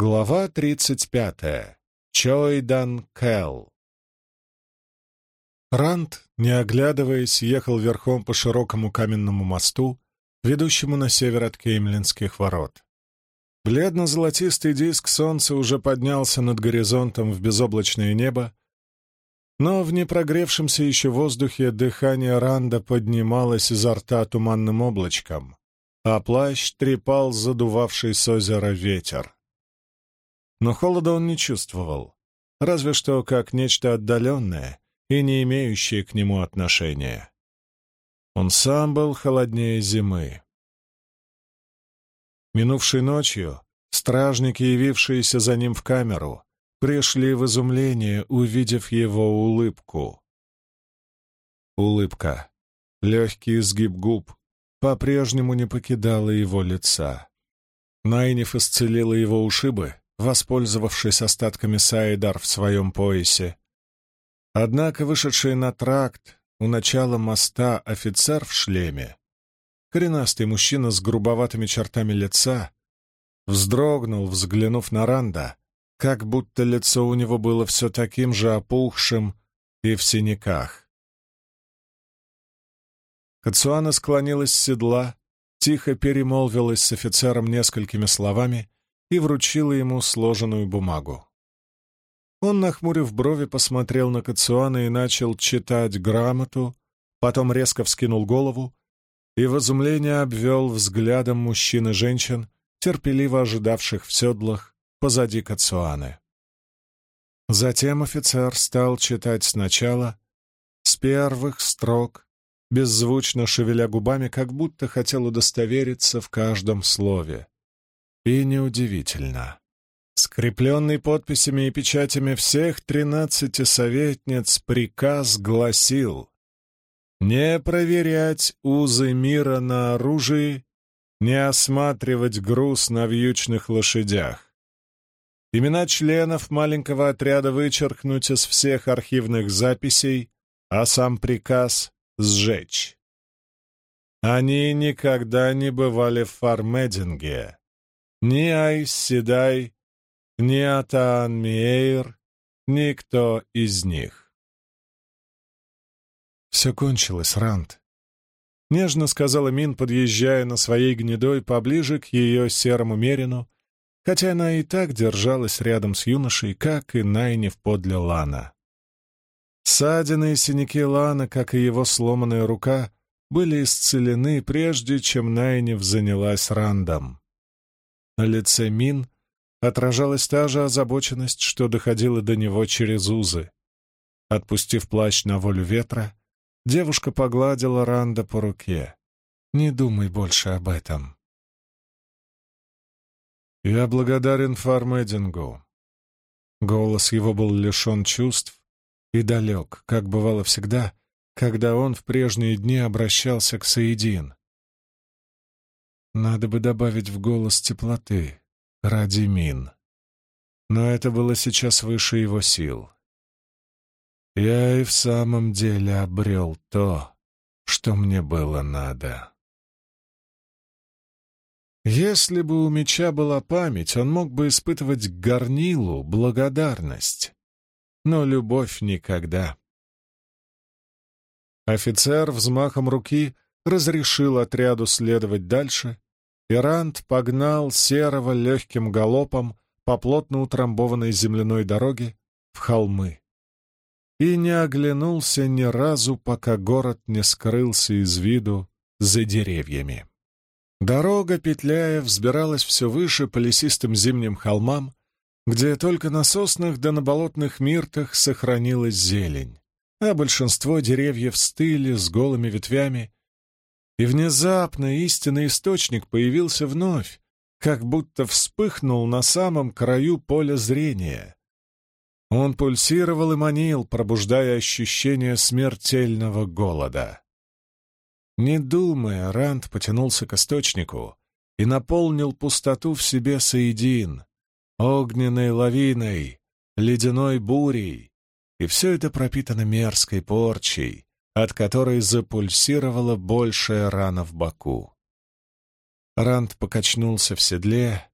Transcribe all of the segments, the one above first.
Глава тридцать пятая. Чойдан Кэл. Ранд, не оглядываясь, ехал верхом по широкому каменному мосту, ведущему на север от Кеймлинских ворот. Бледно-золотистый диск солнца уже поднялся над горизонтом в безоблачное небо, но в непрогревшемся еще воздухе дыхание Ранда поднималось изо рта туманным облачком, а плащ трепал задувавший с озера ветер. Но холода он не чувствовал, разве что как нечто отдаленное и не имеющее к нему отношения. Он сам был холоднее зимы. Минувшей ночью стражники, явившиеся за ним в камеру, пришли в изумление, увидев его улыбку. Улыбка, легкий изгиб губ, по-прежнему не покидала его лица. Найниф исцелила его ушибы, воспользовавшись остатками Саидар в своем поясе. Однако вышедший на тракт у начала моста офицер в шлеме, коренастый мужчина с грубоватыми чертами лица, вздрогнул, взглянув на Ранда, как будто лицо у него было все таким же опухшим и в синяках. Кацуана склонилась с седла, тихо перемолвилась с офицером несколькими словами и вручила ему сложенную бумагу. Он, нахмурив брови, посмотрел на Кацуана и начал читать грамоту, потом резко вскинул голову и в изумлении обвел взглядом мужчин и женщин, терпеливо ожидавших в седлах позади Кацуаны. Затем офицер стал читать сначала, с первых строк, беззвучно шевеля губами, как будто хотел удостовериться в каждом слове. И неудивительно. Скрепленный подписями и печатями всех тринадцати советниц приказ гласил «Не проверять узы мира на оружии, не осматривать груз на вьючных лошадях. Имена членов маленького отряда вычеркнуть из всех архивных записей, а сам приказ сжечь. Они никогда не бывали в Фармединге, ни Айс Седай, ни Атаан Миэйр, никто из них. «Все кончилось, Рант», — нежно сказала Мин, подъезжая на своей гнедой поближе к ее серому мерину, хотя она и так держалась рядом с юношей, как и Найнев подле Лана. Ссадины и синяки Лана, как и его сломанная рука, были исцелены, прежде чем Найнев занялась Рандом. На лице Мин отражалась та же озабоченность, что доходила до него через узы. Отпустив плащ на волю ветра, девушка погладила Ранда по руке. «Не думай больше об этом». «Я благодарен Фармедингу». Голос его был лишен чувств и далек, как бывало всегда, когда он в прежние дни обращался к Саидин. Надо бы добавить в голос теплоты ради Мин. Но это было сейчас выше его сил. Я и в самом деле обрел то, что мне было надо. Если бы у меча была память, он мог бы испытывать горнилу благодарность, но любовь никогда. Офицер взмахом руки разрешил отряду следовать дальше, Ирант погнал серого легким галопом по плотно утрамбованной земляной дороге в холмы и не оглянулся ни разу, пока город не скрылся из виду за деревьями. Дорога, петляя, взбиралась все выше по лесистым зимним холмам, где только на соснах да на болотных миртах сохранилась зелень, а большинство деревьев стыли с голыми ветвями и внезапно истинный источник появился вновь, как будто вспыхнул на самом краю поля зрения. Он пульсировал и манил, пробуждая ощущение смертельного голода. Не думая, Ранд потянулся к источнику и наполнил пустоту в себе соедин, огненной лавиной, ледяной бурей, и все это пропитано мерзкой порчей, от которой запульсировала большая рана в боку. Ранд покачнулся в седле,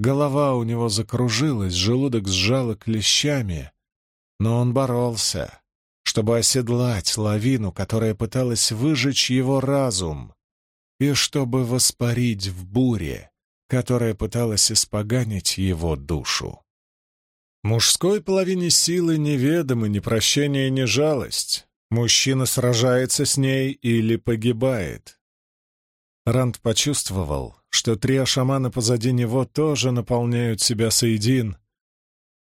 Голова у него закружилась, желудок сжало клещами, но он боролся, чтобы оседлать лавину, которая пыталась выжечь его разум, и чтобы воспарить в буре, которая пыталась испоганить его душу. Мужской половине силы неведомы ни прощение, ни жалость. Мужчина сражается с ней или погибает. Ранд почувствовал, что три шамана позади него тоже наполняют себя соедин,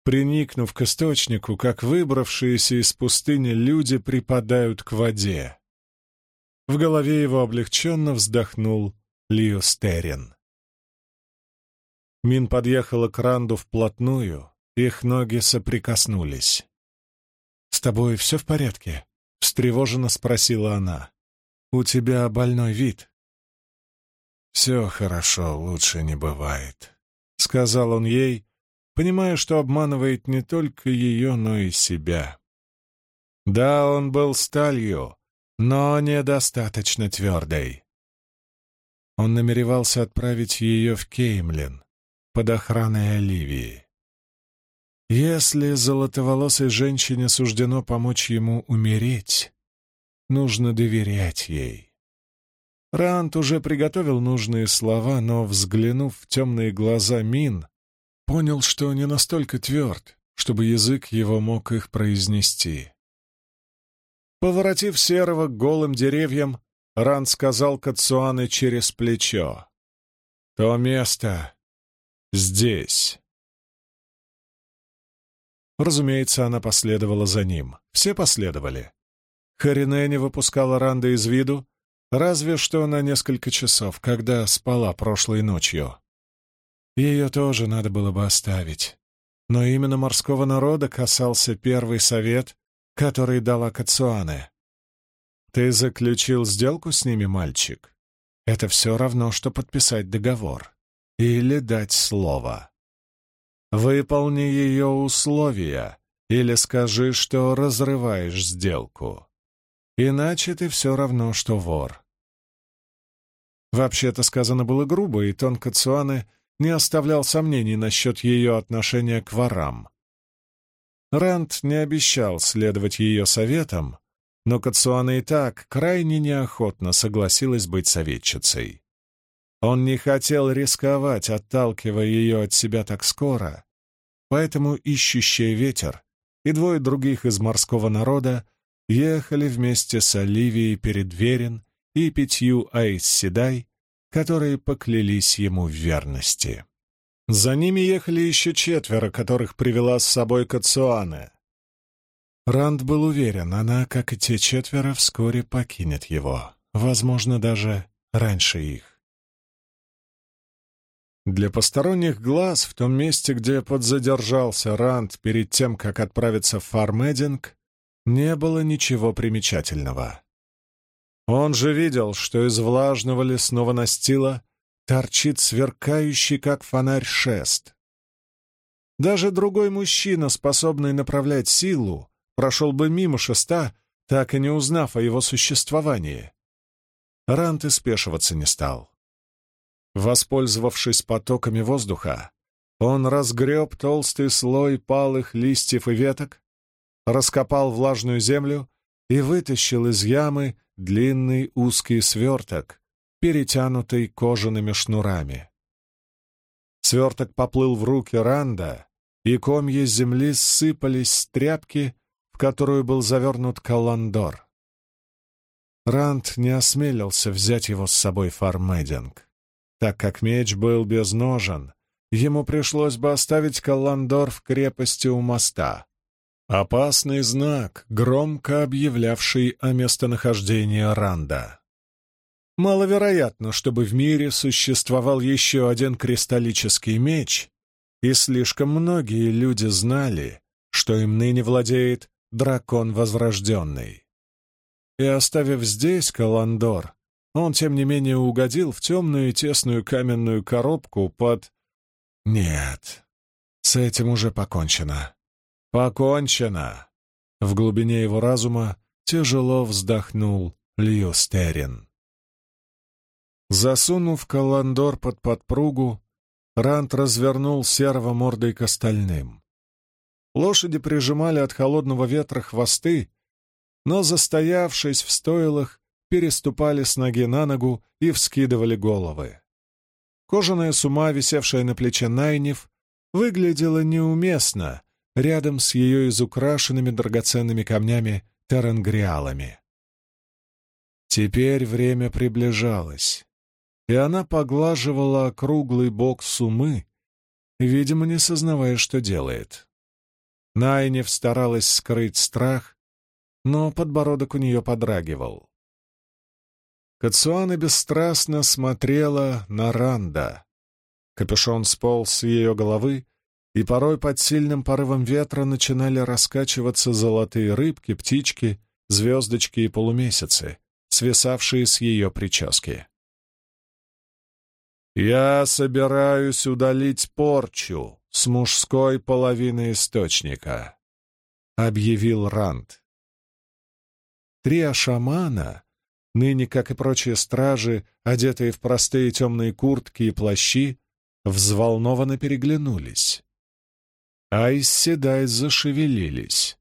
приникнув к источнику, как выбравшиеся из пустыни люди припадают к воде. В голове его облегченно вздохнул Лиостерин. Мин подъехала к Ранду вплотную, их ноги соприкоснулись. «С тобой все в порядке?» — встревоженно спросила она. «У тебя больной вид». «Все хорошо, лучше не бывает», — сказал он ей, понимая, что обманывает не только ее, но и себя. Да, он был сталью, но недостаточно твердой. Он намеревался отправить ее в Кеймлин под охраной Оливии. Если золотоволосой женщине суждено помочь ему умереть, нужно доверять ей. Рант уже приготовил нужные слова, но, взглянув в темные глаза Мин, понял, что не настолько тверд, чтобы язык его мог их произнести. Поворотив серого к голым деревьям, Ран сказал Кацуане через плечо. «То место здесь». Разумеется, она последовала за ним. Все последовали. Харине не выпускала Ранда из виду, разве что на несколько часов, когда спала прошлой ночью. Ее тоже надо было бы оставить. Но именно морского народа касался первый совет, который дала Кацуане. «Ты заключил сделку с ними, мальчик? Это все равно, что подписать договор. Или дать слово. Выполни ее условия или скажи, что разрываешь сделку. Иначе ты все равно, что вор. Вообще-то сказано было грубо, и Тон Кацуаны не оставлял сомнений насчет ее отношения к ворам. Рэнд не обещал следовать ее советам, но Кацуана и так крайне неохотно согласилась быть советчицей. Он не хотел рисковать, отталкивая ее от себя так скоро, поэтому ищущий ветер и двое других из морского народа ехали вместе с Оливией перед Верен и пятью Айс-Седай, которые поклялись ему в верности. За ними ехали еще четверо, которых привела с собой Кацуане. Ранд был уверен, она, как и те четверо, вскоре покинет его, возможно, даже раньше их. Для посторонних глаз в том месте, где подзадержался Ранд перед тем, как отправиться в Фармединг, не было ничего примечательного. Он же видел, что из влажного лесного настила торчит сверкающий, как фонарь, шест. Даже другой мужчина, способный направлять силу, прошел бы мимо шеста, так и не узнав о его существовании. Рант и спешиваться не стал. Воспользовавшись потоками воздуха, он разгреб толстый слой палых листьев и веток, раскопал влажную землю и вытащил из ямы длинный узкий сверток, перетянутый кожаными шнурами. Сверток поплыл в руки Ранда, и комья земли сыпались с тряпки, в которую был завернут каландор. Ранд не осмелился взять его с собой в Фармединг. Так как меч был без ножен, ему пришлось бы оставить Каландор в крепости у моста. Опасный знак, громко объявлявший о местонахождении Ранда. Маловероятно, чтобы в мире существовал еще один кристаллический меч, и слишком многие люди знали, что им ныне владеет дракон Возрожденный. И оставив здесь Каландор, он, тем не менее, угодил в темную и тесную каменную коробку под... Нет, с этим уже покончено. Покончено! В глубине его разума тяжело вздохнул Льюстерин. Засунув каландор под подпругу, Рант развернул серого мордой к остальным. Лошади прижимали от холодного ветра хвосты, но, застоявшись в стойлах, переступали с ноги на ногу и вскидывали головы. Кожаная сума, висевшая на плече Найнев, выглядела неуместно рядом с ее изукрашенными драгоценными камнями терангриалами. Теперь время приближалось, и она поглаживала круглый бок сумы, видимо, не сознавая, что делает. Найнев старалась скрыть страх, но подбородок у нее подрагивал. Кацуана бесстрастно смотрела на Ранда. Капюшон сполз с ее головы, и порой под сильным порывом ветра начинали раскачиваться золотые рыбки, птички, звездочки и полумесяцы, свисавшие с ее прически. «Я собираюсь удалить порчу с мужской половины источника», — объявил Ранд. Три ашамана ныне, как и прочие стражи, одетые в простые темные куртки и плащи, взволнованно переглянулись. Айс Седай зашевелились.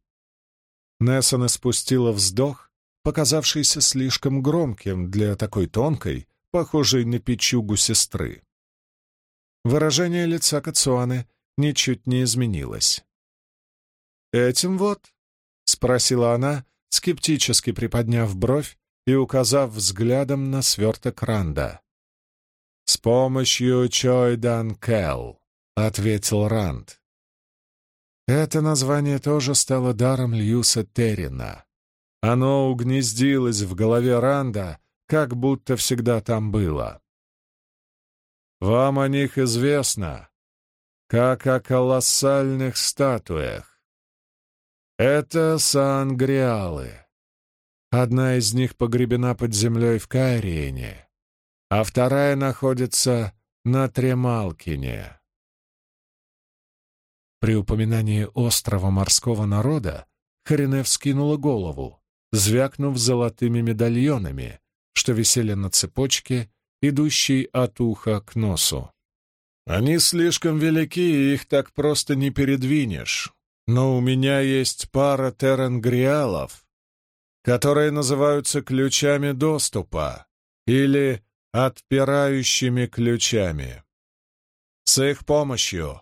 Нессона спустила вздох, показавшийся слишком громким для такой тонкой, похожей на печугу сестры. Выражение лица Кацуаны ничуть не изменилось. «Этим вот?» — спросила она, скептически приподняв бровь и указав взглядом на сверток Ранда. «С помощью Чойдан Кэл», — ответил Ранд. Это название тоже стало даром Льюса Террина. Оно угнездилось в голове Ранда, как будто всегда там было. «Вам о них известно, как о колоссальных статуях. Это сангриалы. Одна из них погребена под землей в Кайриене, а вторая находится на Тремалкине. При упоминании острова морского народа Харине вскинула голову, звякнув золотыми медальонами, что висели на цепочке, идущей от уха к носу. «Они слишком велики, и их так просто не передвинешь. Но у меня есть пара теренгриалов, которые называются ключами доступа или отпирающими ключами. С их помощью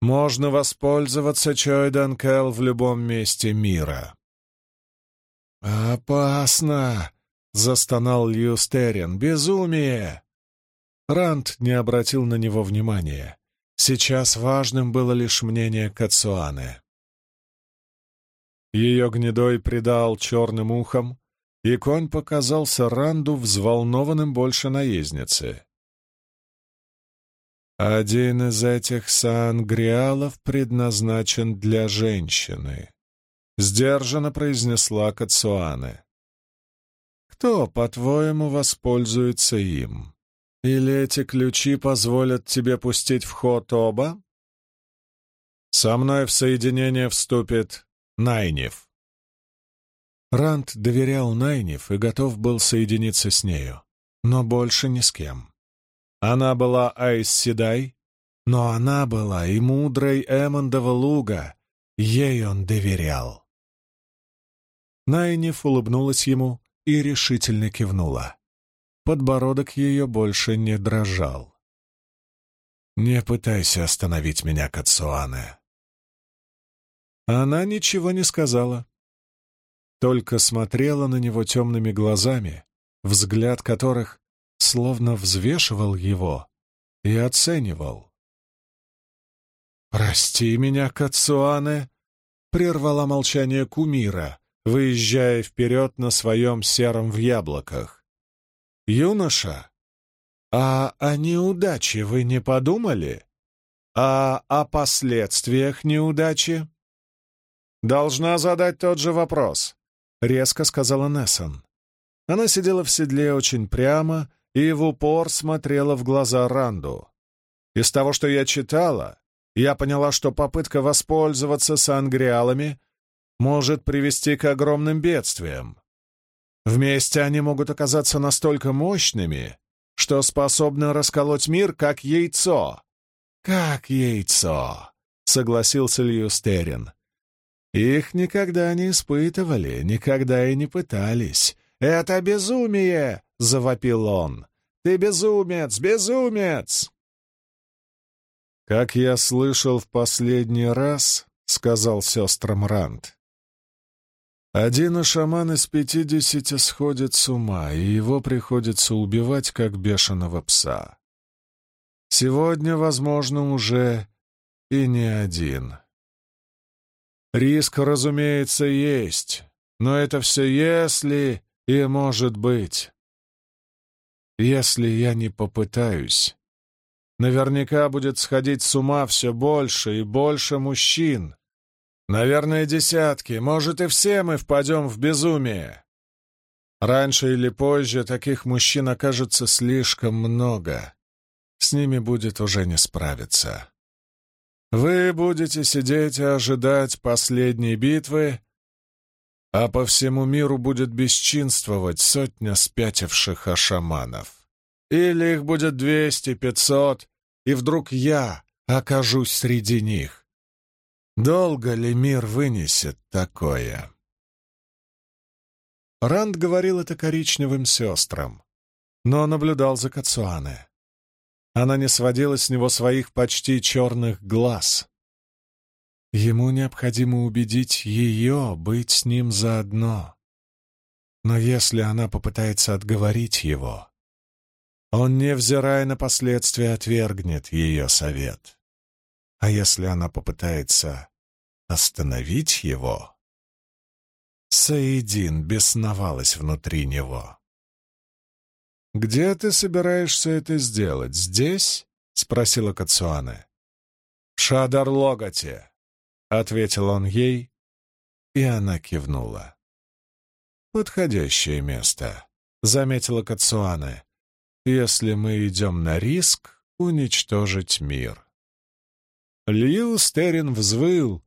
можно воспользоваться Чойдан Кэл в любом месте мира. «Опасно!» — застонал Льюстерин. «Безумие!» Рант не обратил на него внимания. Сейчас важным было лишь мнение Кацуаны. Ее гнедой придал черным ухом, и конь показался Ранду взволнованным больше наездницы. «Один из этих сангриалов предназначен для женщины», — сдержанно произнесла Кацуане. «Кто, по-твоему, воспользуется им? Или эти ключи позволят тебе пустить в ход оба?» «Со мной в соединение вступит Найнев. Ранд доверял Найнев и готов был соединиться с нею, но больше ни с кем. Она была Айс Седай, но она была и мудрой Эммондова луга, ей он доверял. Найнев улыбнулась ему и решительно кивнула. Подбородок ее больше не дрожал. «Не пытайся остановить меня, Кацуане», она ничего не сказала, только смотрела на него темными глазами, взгляд которых словно взвешивал его и оценивал. «Прости меня, Кацуане!» — прервала молчание кумира, выезжая вперед на своем сером в яблоках. «Юноша, а о неудаче вы не подумали? А о последствиях неудачи?» «Должна задать тот же вопрос», — резко сказала Нессон. Она сидела в седле очень прямо и в упор смотрела в глаза Ранду. Из того, что я читала, я поняла, что попытка воспользоваться сангриалами может привести к огромным бедствиям. Вместе они могут оказаться настолько мощными, что способны расколоть мир, как яйцо, «Как яйцо!» — согласился Льюстерин. «Их никогда не испытывали, никогда и не пытались. Это безумие!» — завопил он. «Ты безумец, безумец!» «Как я слышал в последний раз», — сказал сестрам Ранд, один шаман из пятидесяти сходит с ума, и его приходится убивать, как бешеного пса. Сегодня, возможно, уже и не один. Риск, разумеется, есть, но это все если и может быть. Если я не попытаюсь, наверняка будет сходить с ума все больше и больше мужчин, Наверное, десятки, может, и все мы впадем в безумие. Раньше или позже таких мужчин окажется слишком много. С ними будет уже не справиться. Вы будете сидеть и ожидать последней битвы, а по всему миру будет бесчинствовать сотня спятивших ашаманов. Или их будет двести, пятьсот, и вдруг я окажусь среди них. Долго ли мир вынесет такое? Ранд говорил это коричневым сестрам, но наблюдал за Кацуане. Она не сводила с него своих почти черных глаз. Ему необходимо убедить ее быть с ним заодно. Но если она попытается отговорить его, он, невзирая на последствия, отвергнет ее совет. А если она попытается Остановить его? Саидин бесновалась внутри него. «Где ты собираешься это сделать? Здесь?» — спросила Кацуане. «В Шадар-Логоте», — ответил он ей, и она кивнула. «Подходящее место», — заметила Кацуане, «если мы идем на риск уничтожить мир». Лью Стерин взвыл,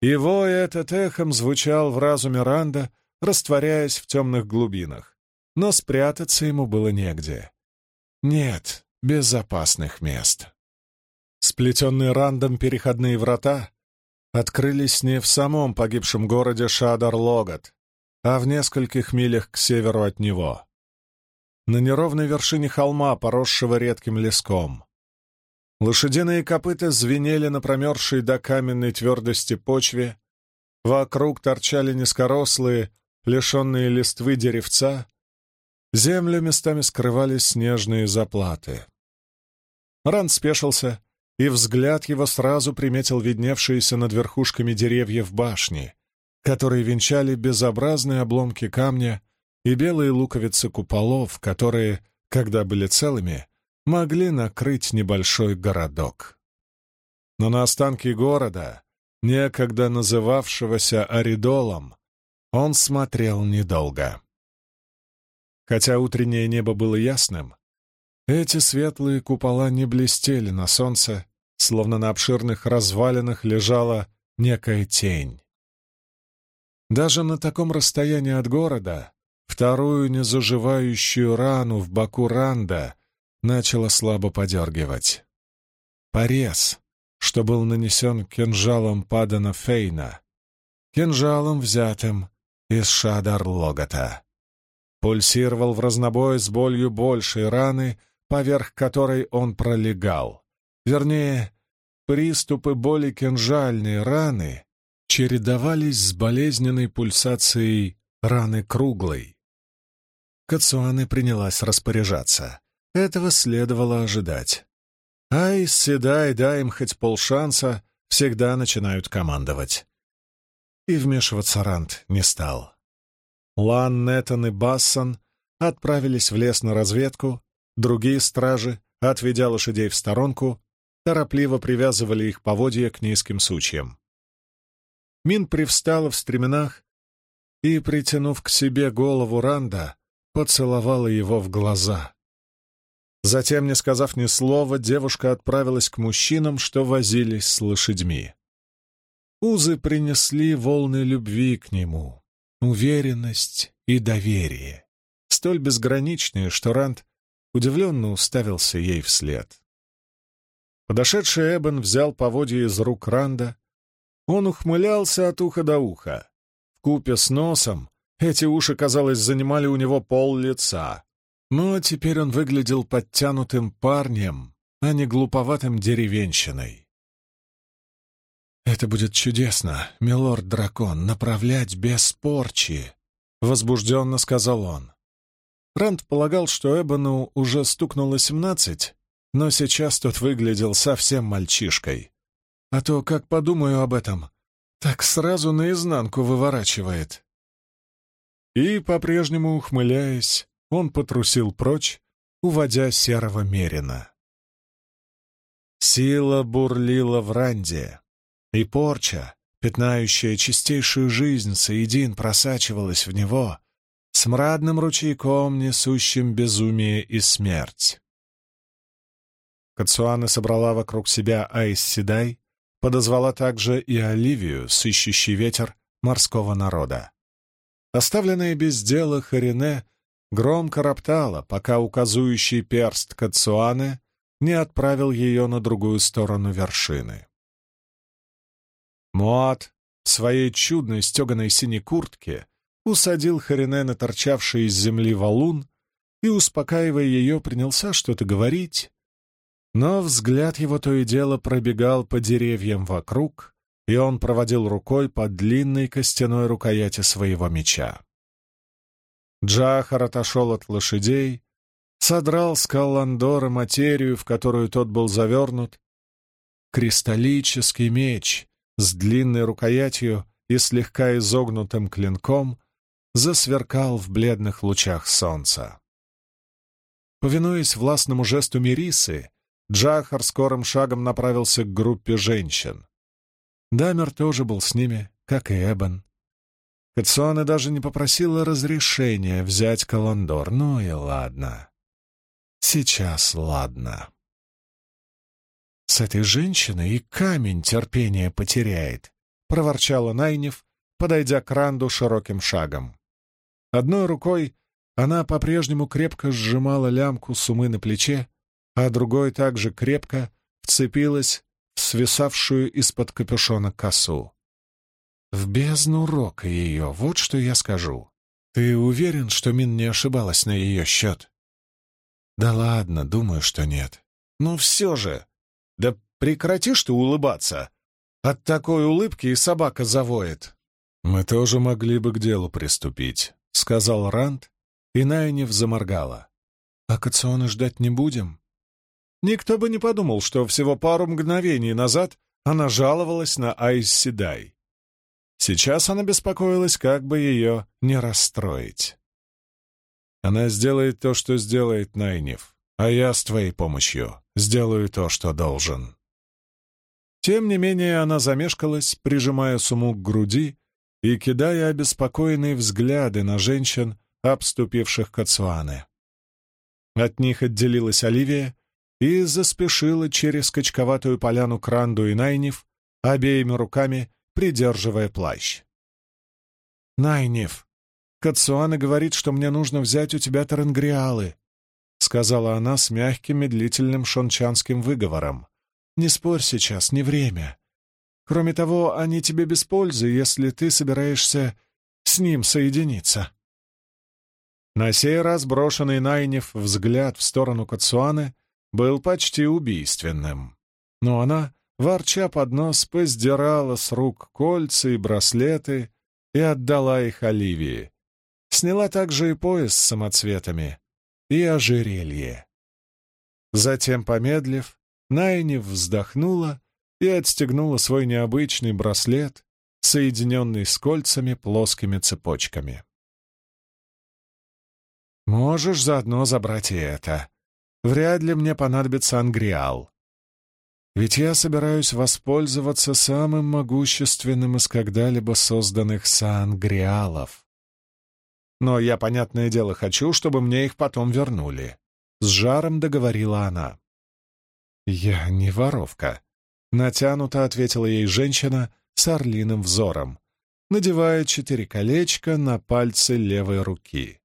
его этот эхом звучал в разуме Ранда, растворяясь в темных глубинах. Но спрятаться ему было негде. Нет безопасных мест. Сплетенные Рандом переходные врата открылись не в самом погибшем городе Шадар-Логот, а в нескольких милях к северу от него. На неровной вершине холма, поросшего редким леском. Лошадиные копыта звенели на промерзшей до каменной твердости почве, вокруг торчали низкорослые, лишенные листвы деревца, землю местами скрывали снежные заплаты. Ран спешился, и взгляд его сразу приметил видневшиеся над верхушками деревьев башни, которые венчали безобразные обломки камня и белые луковицы куполов, которые, когда были целыми, могли накрыть небольшой городок. Но на останки города, некогда называвшегося Аридолом, он смотрел недолго. Хотя утреннее небо было ясным, эти светлые купола не блестели на солнце, словно на обширных развалинах лежала некая тень. Даже на таком расстоянии от города вторую незаживающую рану в боку Ранда начало слабо подергивать. Порез, что был нанесен кинжалом Падана Фейна, кинжалом, взятым из Шадар-Логота. Пульсировал в разнобой с болью большей раны, поверх которой он пролегал. Вернее, приступы боли кинжальной раны чередовались с болезненной пульсацией раны круглой. Кацуаны принялась распоряжаться. Этого следовало ожидать. Ай, седай, дай им хоть полшанса, всегда начинают командовать. И вмешиваться Рант не стал. Лан, Неттон и Бассон отправились в лес на разведку, другие стражи, отведя лошадей в сторонку, торопливо привязывали их поводья к низким сучьям. Мин привстала в стременах и, притянув к себе голову Ранда, поцеловала его в глаза. Затем, не сказав ни слова, девушка отправилась к мужчинам, что возились с лошадьми. Узы принесли волны любви к нему, уверенность и доверие, столь безграничные, что Ранд удивленно уставился ей вслед. Подошедший Эбен взял поводья из рук Ранда. Он ухмылялся от уха до уха. В купе с носом эти уши, казалось, занимали у него пол лица. Но теперь он выглядел подтянутым парнем, а не глуповатым деревенщиной. «Это будет чудесно, милорд-дракон, направлять без порчи», — возбужденно сказал он. Ранд полагал, что Эбону уже стукнуло семнадцать, но сейчас тот выглядел совсем мальчишкой. А то, как подумаю об этом, так сразу наизнанку выворачивает. И, по-прежнему ухмыляясь, он потрусил прочь, уводя серого мерина. Сила бурлила в Ранде, и порча, пятнающая чистейшую жизнь, соедин просачивалась в него, смрадным ручейком, несущим безумие и смерть. Кацуана собрала вокруг себя Айс Седай, подозвала также и Оливию, сыщущий ветер морского народа. Оставленная без дела Харине громко роптала, пока указующий перст Кацуаны не отправил ее на другую сторону вершины. Муат в своей чудной стеганой синей куртке усадил Харине на торчавший из земли валун и, успокаивая ее, принялся что-то говорить, но взгляд его то и дело пробегал по деревьям вокруг, и он проводил рукой по длинной костяной рукояти своего меча. Джахар отошел от лошадей, содрал с Калландора материю, в которую тот был завернут. Кристаллический меч с длинной рукоятью и слегка изогнутым клинком засверкал в бледных лучах солнца. Повинуясь властному жесту Мирисы, Джахар скорым шагом направился к группе женщин. Дамер тоже был с ними, как и Эбен. Кацуана даже не попросила разрешения взять Каландор. Ну и ладно. Сейчас ладно. С этой женщиной и камень терпения потеряет, — проворчала Найнев, подойдя к Ранду широким шагом. Одной рукой она по-прежнему крепко сжимала лямку сумы на плече, а другой также крепко вцепилась в свисавшую из-под капюшона косу. В бездну рока ее, вот что я скажу. Ты уверен, что Мин не ошибалась на ее счет? Да ладно, думаю, что нет. Но все же... Да прекратишь ты улыбаться. От такой улыбки и собака завоет. Мы тоже могли бы к делу приступить, — сказал Ранд, и Найнев заморгала. А Кациона ждать не будем? Никто бы не подумал, что всего пару мгновений назад она жаловалась на Айс Седай. Сейчас она беспокоилась, как бы ее не расстроить. Она сделает то, что сделает Найнев, а я с твоей помощью сделаю то, что должен. Тем не менее она замешкалась, прижимая суму к груди и кидая обеспокоенные взгляды на женщин, обступивших Кацуаны. От них отделилась Оливия и заспешила через качковатую поляну Кранду и Найнев, обеими руками придерживая плащ. «Найнев, Кацуана говорит, что мне нужно взять у тебя таренгриалы», — сказала она с мягким медлительным шончанским выговором. «Не спорь сейчас, не время. Кроме того, они тебе без пользы, если ты собираешься с ним соединиться». На сей раз брошенный Найнев взгляд в сторону Кацуаны был почти убийственным. Но она ворча под нос, поздирала с рук кольца и браслеты и отдала их Оливии. Сняла также и пояс с самоцветами и ожерелье. Затем, помедлив, Найнев вздохнула и отстегнула свой необычный браслет, соединенный с кольцами плоскими цепочками. «Можешь заодно забрать и это. Вряд ли мне понадобится ангриал. Ведь я собираюсь воспользоваться самым могущественным из когда-либо созданных сангриалов. Но я, понятное дело, хочу, чтобы мне их потом вернули. С жаром договорила она. «Я не воровка», — натянуто ответила ей женщина с орлиным взором, надевая четыре колечка на пальцы левой руки.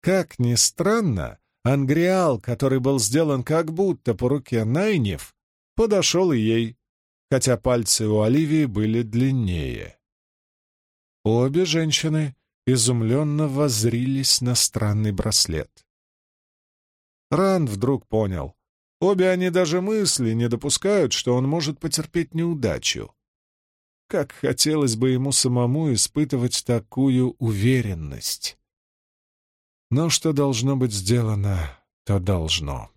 Как ни странно, ангриал, который был сделан как будто по руке Найнев, подошел ей, хотя пальцы у Оливии были длиннее. Обе женщины изумленно воззрились на странный браслет. Ранд вдруг понял. Обе они даже мысли не допускают, что он может потерпеть неудачу. Как хотелось бы ему самому испытывать такую уверенность. Но что должно быть сделано, то должно.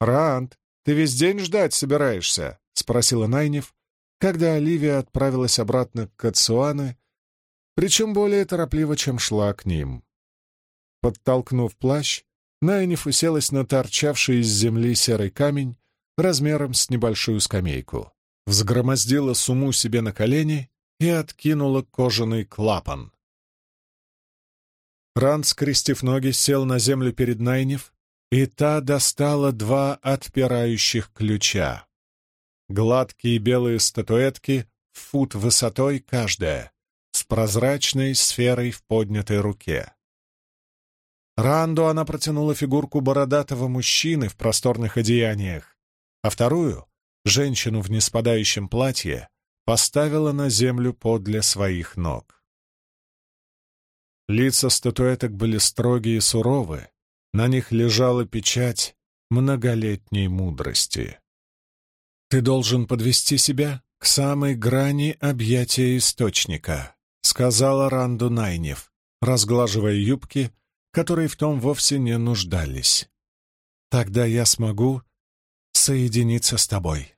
«Ранд, ты весь день ждать собираешься?» — спросила Найнев, когда Оливия отправилась обратно к Кацуаны, причем более торопливо, чем шла к ним. Подтолкнув плащ, Найниф уселась на торчавший из земли серый камень размером с небольшую скамейку, взгромоздила суму себе на колени и откинула кожаный клапан. Ранд, скрестив ноги, сел на землю перед Найниф, и та достала два отпирающих ключа. Гладкие белые статуэтки, фут высотой каждая, прозрачной сферой в поднятой руке. Ранду она протянула фигурку бородатого мужчины в просторных одеяниях, а вторую, женщину в неспадающем платье, поставила на землю подле своих ног. Лица статуэток были строгие и суровы, на них лежала печать многолетней мудрости. «Ты должен подвести себя к самой грани объятия источника», — сказала Ранду Найнев, разглаживая юбки которые в том вовсе не нуждались. Тогда я смогу соединиться с тобой.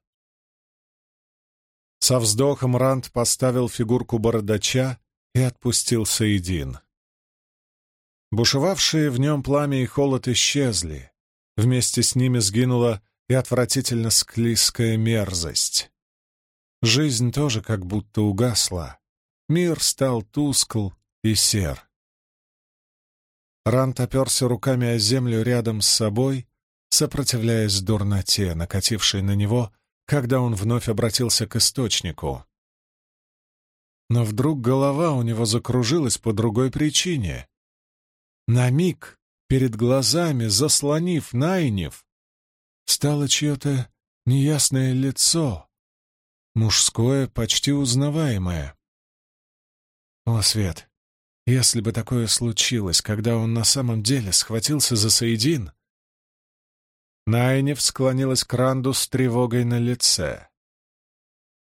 Со вздохом Ранд поставил фигурку бородача и отпустил Саидин. Бушевавшие в нем пламя и холод исчезли. Вместе с ними сгинула и отвратительно склизкая мерзость. Жизнь тоже как будто угасла. Мир стал тускл и сер. Рант оперся руками о землю рядом с собой, сопротивляясь дурноте, накатившей на него, когда он вновь обратился к источнику. Но вдруг голова у него закружилась по другой причине. На миг перед глазами, заслонив Найнев, стало чье-то неясное лицо, мужское, почти узнаваемое. О, Свет! Если бы такое случилось, когда он на самом деле схватился за Саидин... Найнев склонилась к Ранду с тревогой на лице.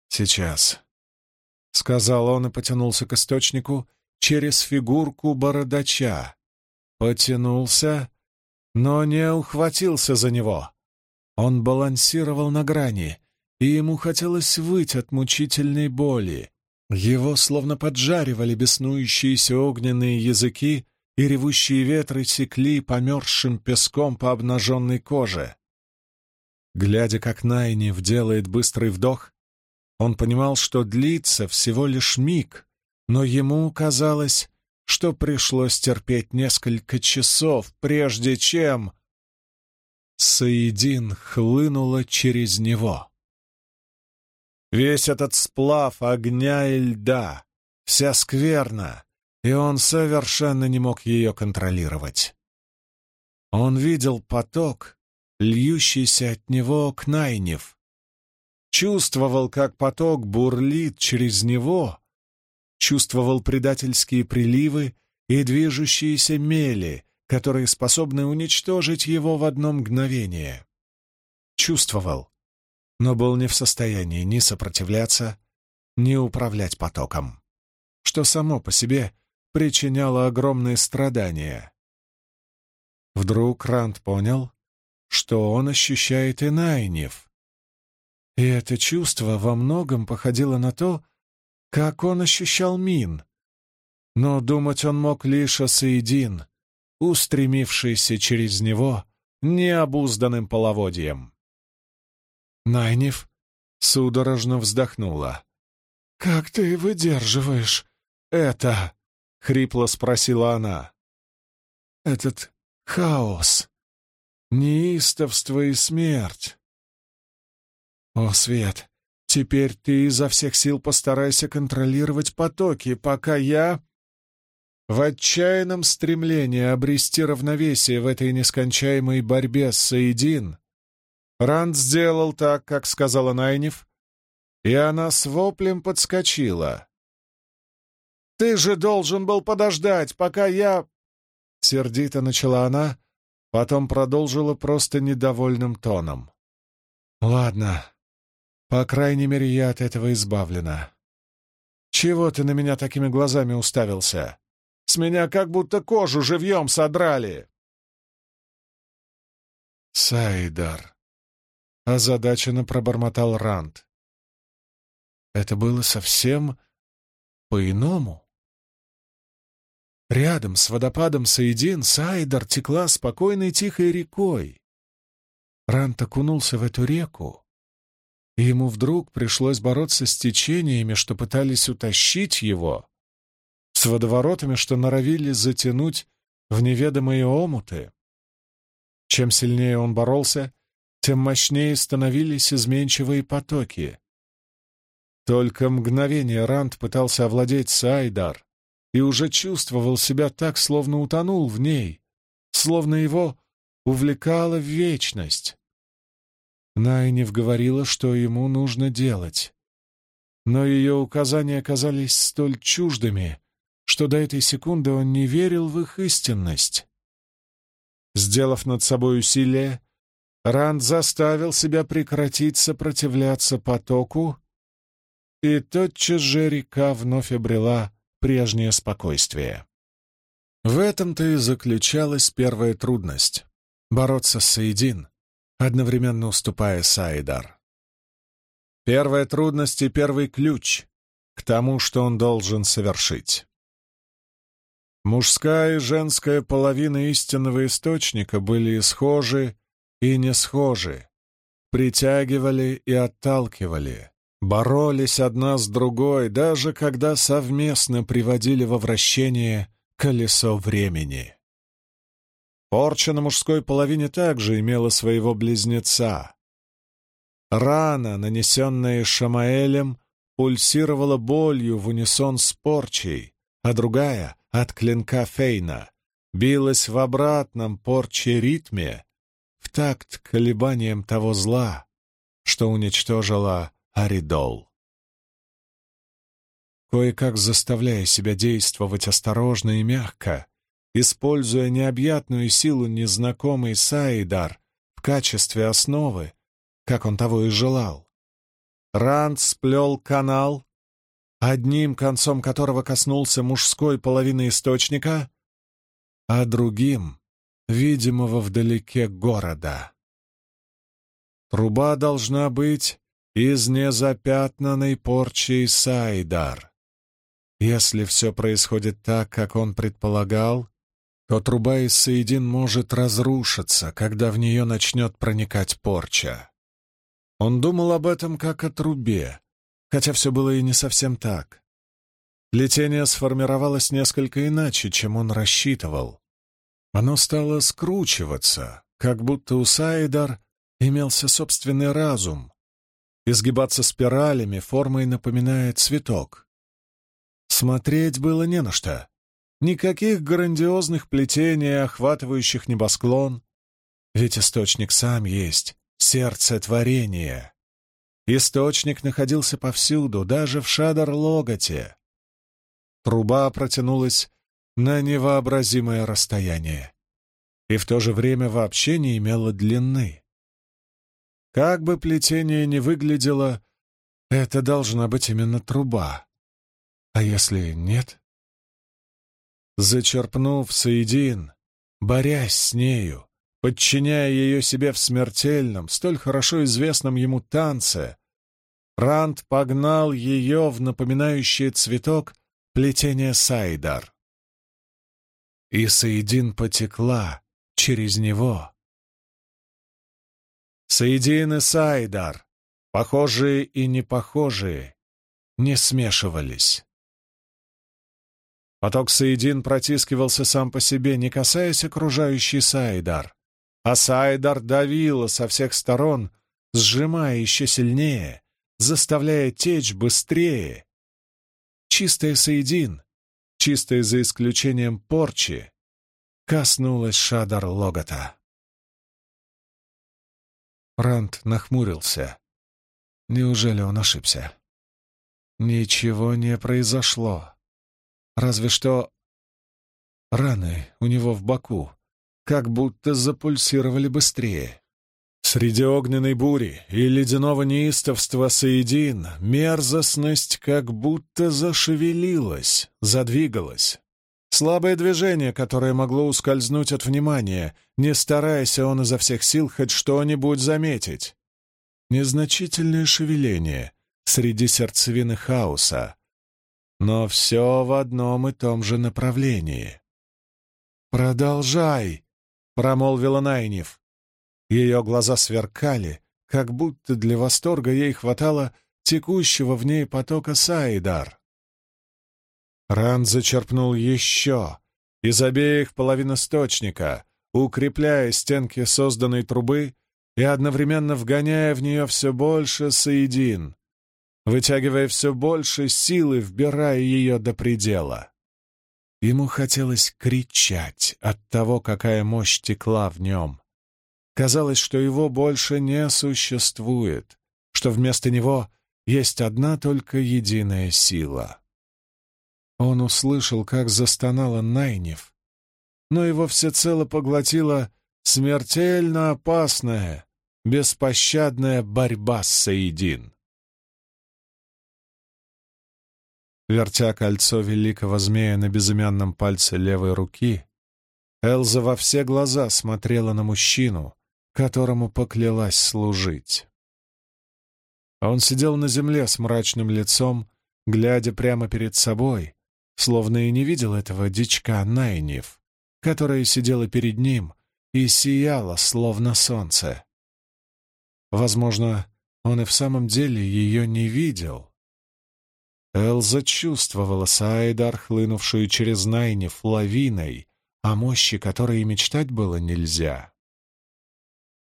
«Сейчас», — сказал он и потянулся к источнику через фигурку бородача. Потянулся, но не ухватился за него. Он балансировал на грани, и ему хотелось выть от мучительной боли. Его словно поджаривали беснующиеся огненные языки, и ревущие ветры секли померзшим песком по обнаженной коже. Глядя, как Найнев делает быстрый вдох, он понимал, что длится всего лишь миг, но ему казалось, что пришлось терпеть несколько часов, прежде чем... Саидин хлынула через него. Весь этот сплав огня и льда, вся скверна, и он совершенно не мог ее контролировать. Он видел поток, льющийся от него к Найнев, чувствовал, как поток бурлит через него, чувствовал предательские приливы и движущиеся мели, которые способны уничтожить его в одно мгновение. Чувствовал, но был не в состоянии ни сопротивляться, ни управлять потоком, что само по себе причиняло огромные страдания. Вдруг Ранд понял, что он ощущает и Найнев. И это чувство во многом походило на то, как он ощущал Мин. Но думать он мог лишь о Саидин, устремившийся через него необузданным половодьем. Найниф судорожно вздохнула. «Как ты выдерживаешь это?» — хрипло спросила она. «Этот хаос, неистовство и смерть». «О, Свет, теперь ты изо всех сил постарайся контролировать потоки, пока я...» В отчаянном стремлении обрести равновесие в этой нескончаемой борьбе с Саидин Ранд сделал так, как сказала Найниф, и она с воплем подскочила. «Ты же должен был подождать, пока я...» Сердито начала она, потом продолжила просто недовольным тоном. «Ладно, по крайней мере, я от этого избавлена. Чего ты на меня такими глазами уставился? С меня как будто кожу живьем содрали!» «Сайдар», — озадаченно пробормотал Ранд. «Это было совсем по-иному?» Рядом с водопадом Саидин Сайдар текла спокойной тихой рекой. Рант окунулся в эту реку, и ему вдруг пришлось бороться с течениями, что пытались утащить его, с водоворотами, что норовили затянуть в неведомые омуты. Чем сильнее он боролся, тем мощнее становились изменчивые потоки. Только мгновение Ранд пытался овладеть Сайдар и уже чувствовал себя так, словно утонул в ней, словно его увлекала в вечность. Найнев говорила, что ему нужно делать. Но ее указания оказались столь чуждыми, что до этой секунды он не верил в их истинность. Сделав над собой усилие, Ранд заставил себя прекратить сопротивляться потоку, и тотчас же река вновь обрела прежнее спокойствие. В этом-то и заключалась первая трудность — бороться с Саидин, одновременно уступая Саидар. Первая трудность и первый ключ к тому, что он должен совершить. Мужская и женская половина истинного источника были схожи и не схожи, притягивали и отталкивали, боролись одна с другой, даже когда совместно приводили во вращение колесо времени. Порча на мужской половине также имела своего близнеца. Рана, нанесенная Шамаэлем, пульсировала болью в унисон с порчей, а другая, от клинка Фейна, билась в обратном порче ритме, в такт колебаниям того зла, что уничтожила Аридол. Кое-как заставляя себя действовать осторожно и мягко, используя необъятную силу незнакомый Саидар в качестве основы, как он того и желал. Ранд сплел канал, одним концом которого коснулся мужской половины источника, а другим — видимого вдалеке города. Труба должна быть из незапятнанной порчей Сайдар. Если все происходит так, как он предполагал, то труба из Саидин может разрушиться, когда в нее начнет проникать порча. Он думал об этом как о трубе, хотя все было и не совсем так. Плетение сформировалось несколько иначе, чем он рассчитывал. Оно стало скручиваться, как будто у Сайдар имелся собственный разум. Изгибаться спиралями формой напоминает цветок. Смотреть было не на что. Никаких грандиозных плетений, охватывающих небосклон. Ведь источник сам есть, сердце творения. Источник находился повсюду, даже в Шадар-Логоте. Труба протянулась на невообразимое расстояние и в то же время вообще не имела длины. Как бы плетение ни выглядело, это должна быть именно труба. А если нет? Зачерпнув Саидин, борясь с нею, подчиняя ее себе в смертельном, столь хорошо известном ему танце, Ранд погнал ее в напоминающее цветок плетение Сайдар. И Саидин потекла через него. Саидин и Сайдар, похожие и непохожие, не смешивались. Поток Саидин протискивался сам по себе, не касаясь окружающей Сайдар. А Сайдар давила со всех сторон, сжимая еще сильнее, заставляя течь быстрее. Чистая Саидин, чистая за исключением порчи, коснулась Шадар Логота. Рант нахмурился. Неужели он ошибся? Ничего не произошло. Разве что раны у него в боку как будто запульсировали быстрее. Среди огненной бури и ледяного неистовства соедин мерзостность как будто зашевелилась, задвигалась. Слабое движение, которое могло ускользнуть от внимания, не стараясь он изо всех сил хоть что-нибудь заметить. Незначительное шевеление среди сердцевины хаоса, но все в одном и том же направлении. «Продолжай!» — промолвила Найниф. Ее глаза сверкали, как будто для восторга ей хватало текущего в ней потока Саидар. Ран зачерпнул еще из обеих половин источника, укрепляя стенки созданной трубы и одновременно вгоняя в нее все больше соедин, вытягивая все больше силы, вбирая ее до предела. Ему хотелось кричать от того, какая мощь текла в нем. Казалось, что его больше не существует, что вместо него есть одна только единая сила. Он услышал, как застонала Найнев, но его всецело поглотила смертельно опасная, беспощадная борьба с Саидин. Вертя кольцо великого змея на безымянном пальце левой руки, Элза во все глаза смотрела на мужчину, которому поклялась служить. Он сидел на земле с мрачным лицом, глядя прямо перед собой, словно и не видел этого дичка Найниф, которая сидела перед ним и сияла, словно солнце. Возможно, он и в самом деле ее не видел, Элза чувствовала Саидар, хлынувшую через Найнев лавиной, о мощи которой и мечтать было нельзя.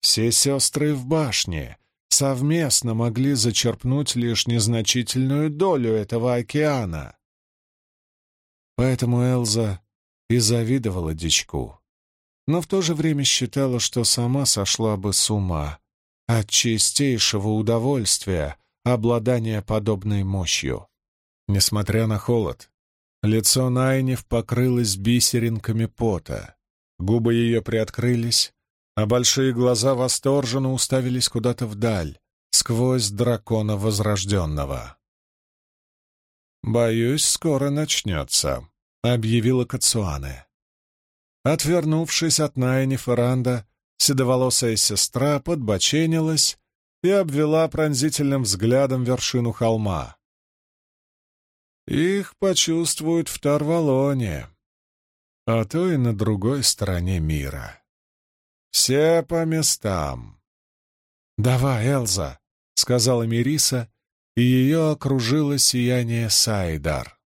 Все сестры в башне совместно могли зачерпнуть лишь незначительную долю этого океана. Поэтому Элза и завидовала дичку, но в то же время считала, что сама сошла бы с ума от чистейшего удовольствия обладания подобной мощью. Несмотря на холод, лицо Найнев покрылось бисеринками пота, губы ее приоткрылись, а большие глаза восторженно уставились куда-то вдаль, сквозь дракона Возрожденного. «Боюсь, скоро начнется», — объявила Кацуане. Отвернувшись от Найни Ферранда, седоволосая сестра подбоченилась и обвела пронзительным взглядом вершину холма. Их почувствуют в Тарвалоне, а то и на другой стороне мира. Все по местам. «Давай, Элза», — сказала Мириса, и ее окружило сияние Сайдар.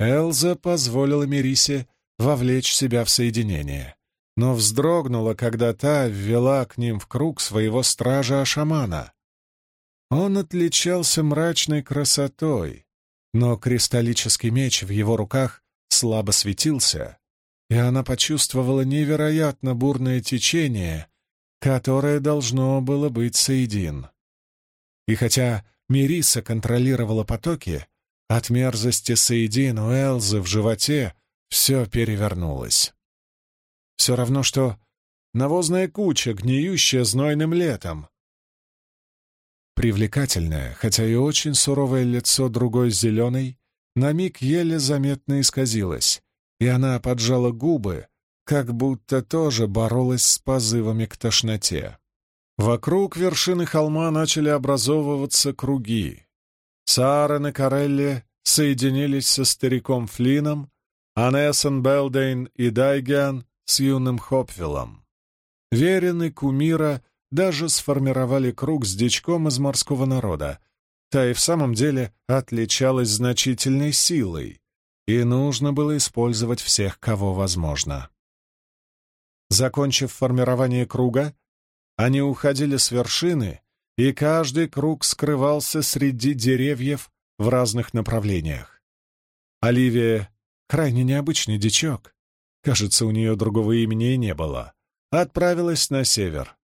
Элза позволила Мирисе вовлечь себя в соединение, но вздрогнула, когда та ввела к ним в круг своего стража-ашамана. Он отличался мрачной красотой, но кристаллический меч в его руках слабо светился, и она почувствовала невероятно бурное течение, которое должно было быть соедин. И хотя Мириса контролировала потоки, от мерзости соедин у Элзы в животе все перевернулось. Все равно, что навозная куча, гниющая знойным летом, Привлекательное, хотя и очень суровое лицо другой зеленой на миг еле заметно исказилось, и она поджала губы, как будто тоже боролась с позывами к тошноте. Вокруг вершины холма начали образовываться круги. Саарен и Карелли соединились со стариком Флином, а Нессен Белдейн и Дайгиан с юным Хопвиллом. Веренный кумира — даже сформировали круг с дичком из морского народа. Та и в самом деле отличалась значительной силой, и нужно было использовать всех, кого возможно. Закончив формирование круга, они уходили с вершины, и каждый круг скрывался среди деревьев в разных направлениях. Оливия — крайне необычный дичок, кажется, у нее другого имени и не было, отправилась на север,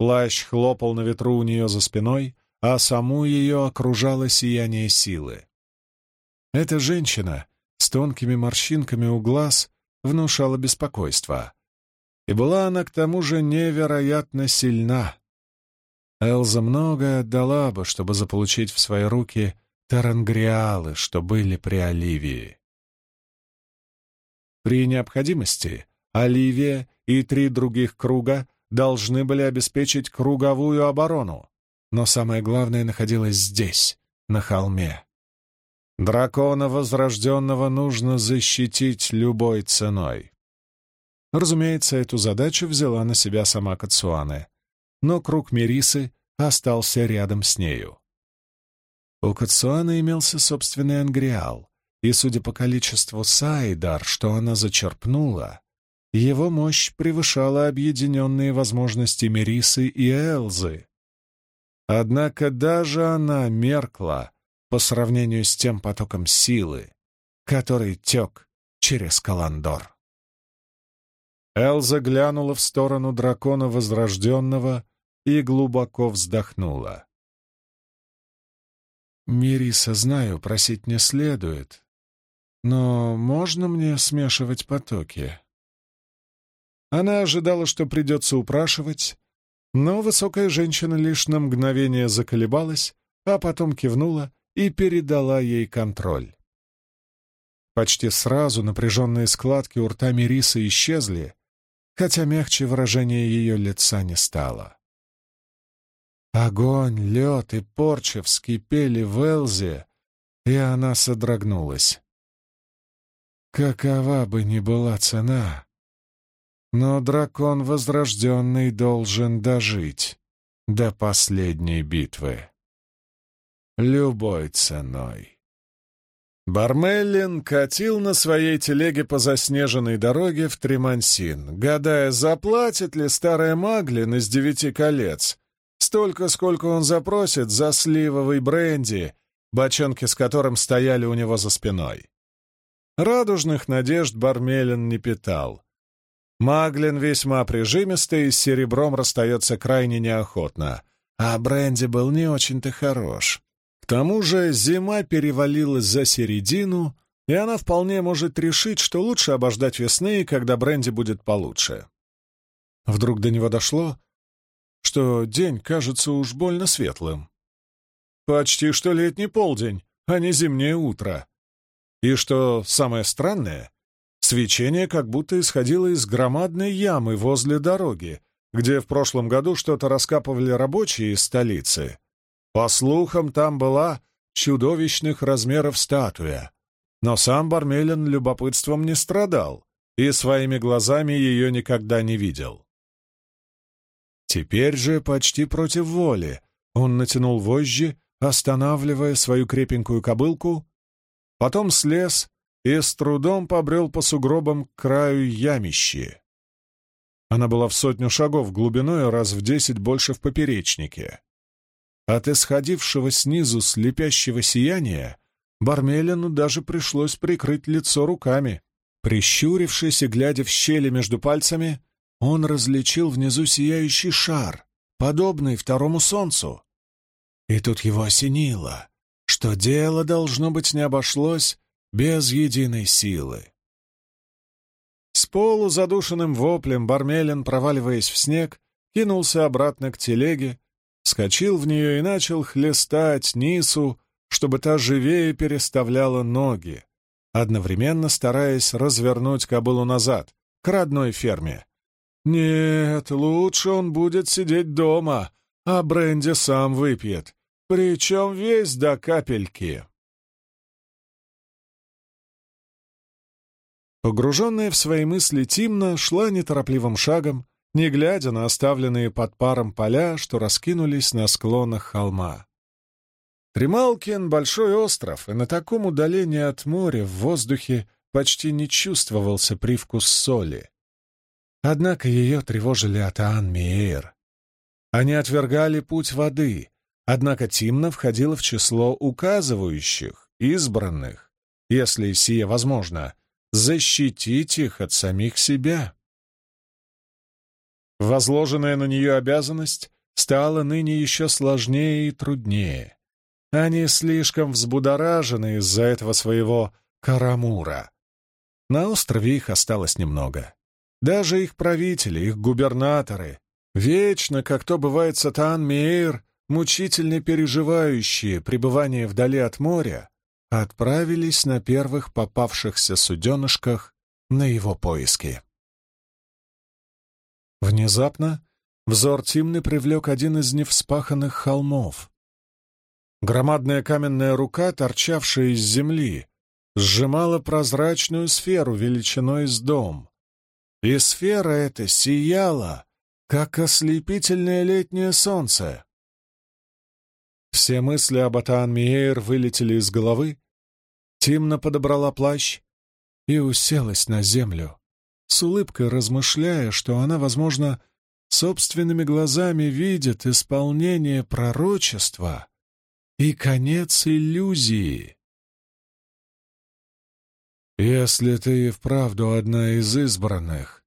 Плащ хлопал на ветру у нее за спиной, а саму ее окружало сияние силы. Эта женщина с тонкими морщинками у глаз внушала беспокойство. И была она к тому же невероятно сильна. Элза многое отдала бы, чтобы заполучить в свои руки тарангриалы, что были при Оливии. При необходимости Оливия и три других круга должны были обеспечить круговую оборону, но самое главное находилось здесь, на холме. Дракона Возрожденного нужно защитить любой ценой. Разумеется, эту задачу взяла на себя сама Кацуане, но круг Мерисы остался рядом с нею. У Кацуаны имелся собственный ангриал, и, судя по количеству сайдар, что она зачерпнула, его мощь превышала объединенные возможности Мерисы и Элзы. Однако даже она меркла по сравнению с тем потоком силы, который тек через Каландор. Элза глянула в сторону дракона Возрожденного и глубоко вздохнула. «Мириса, знаю, просить не следует, но можно мне смешивать потоки?» Она ожидала, что придется упрашивать, но высокая женщина лишь на мгновение заколебалась, а потом кивнула и передала ей контроль. Почти сразу напряженные складки у рта Мирисы исчезли, хотя мягче выражение ее лица не стало. Огонь, лед и порча вскипели в Элзе, и она содрогнулась. Какова бы ни была цена, но дракон возрожденный должен дожить до последней битвы. Любой ценой. Бармеллин катил на своей телеге по заснеженной дороге в Тремансин, гадая, заплатит ли старая Маглин из девяти колец столько, сколько он запросит за сливовый бренди, бочонки с которым стояли у него за спиной. Радужных надежд Бармелин не питал. Маглин весьма прижимистый и с серебром расстается крайне неохотно, а бренди был не очень-то хорош. Тому же зима перевалилась за середину, и она вполне может решить, что лучше обождать весны, когда бренди будет получше. Вдруг до него дошло, что день кажется уж больно светлым. Почти что летний полдень, а не зимнее утро. И что самое странное, свечение как будто исходило из громадной ямы возле дороги, где в прошлом году что-то раскапывали рабочие из столицы. По слухам, там была чудовищных размеров статуя. Но сам Бармелин любопытством не страдал и своими глазами ее никогда не видел. Теперь же, почти против воли, он натянул вожжи, останавливая свою крепенькую кобылку, потом слез и с трудом побрел по сугробам к краю ямищи. Она была в сотню шагов глубиной, раз в десять больше в поперечнике. От исходившего снизу слепящего сияния Бармелину даже пришлось прикрыть лицо руками. Прищурившись и глядя в щели между пальцами, он различил внизу сияющий шар, подобный второму солнцу. И тут его осенило, что дело, должно быть, не обошлось без единой силы. С полузадушенным воплем Бармелин, проваливаясь в снег, кинулся обратно к телеге, скочил в нее и начал хлестать Нису, чтобы та живее переставляла ноги, одновременно стараясь развернуть кобылу назад, к родной ферме. Нет, лучше он будет сидеть дома, а бренди сам выпьет, причем весь до капельки. Погруженная в свои мысли Тимна шла неторопливым шагом, не глядя на оставленные под паром поля, что раскинулись на склонах холма. Трималкин — большой остров, и на таком удалении от моря в воздухе почти не чувствовался привкус соли. Однако ее тревожили Атаан Миэйр. Они отвергали путь воды, однако Тимна входила в число указывающих, избранных, если сие возможно, защитить их от самих себя. Возложенная на нее обязанность стала ныне еще сложнее и труднее. Они слишком взбудоражены из-за этого своего Карамура. На острове их осталось немного. Даже их правители, их губернаторы, вечно, как то бывает Сатан Мейр, мучительно переживающие пребывание вдали от моря, отправились на первых попавшихся суденышках на его поиски. Внезапно взор Тимны привлек один из невспаханных холмов. Громадная каменная рука, торчавшая из земли, сжимала прозрачную сферу величиной с дом. И сфера эта сияла, как ослепительное летнее солнце. Все мысли об Атаан Миейр вылетели из головы. Тимна подобрала плащ и уселась на землю, с улыбкой размышляя, что она, возможно, собственными глазами видит исполнение пророчества и конец иллюзии. «Если ты и вправду одна из избранных,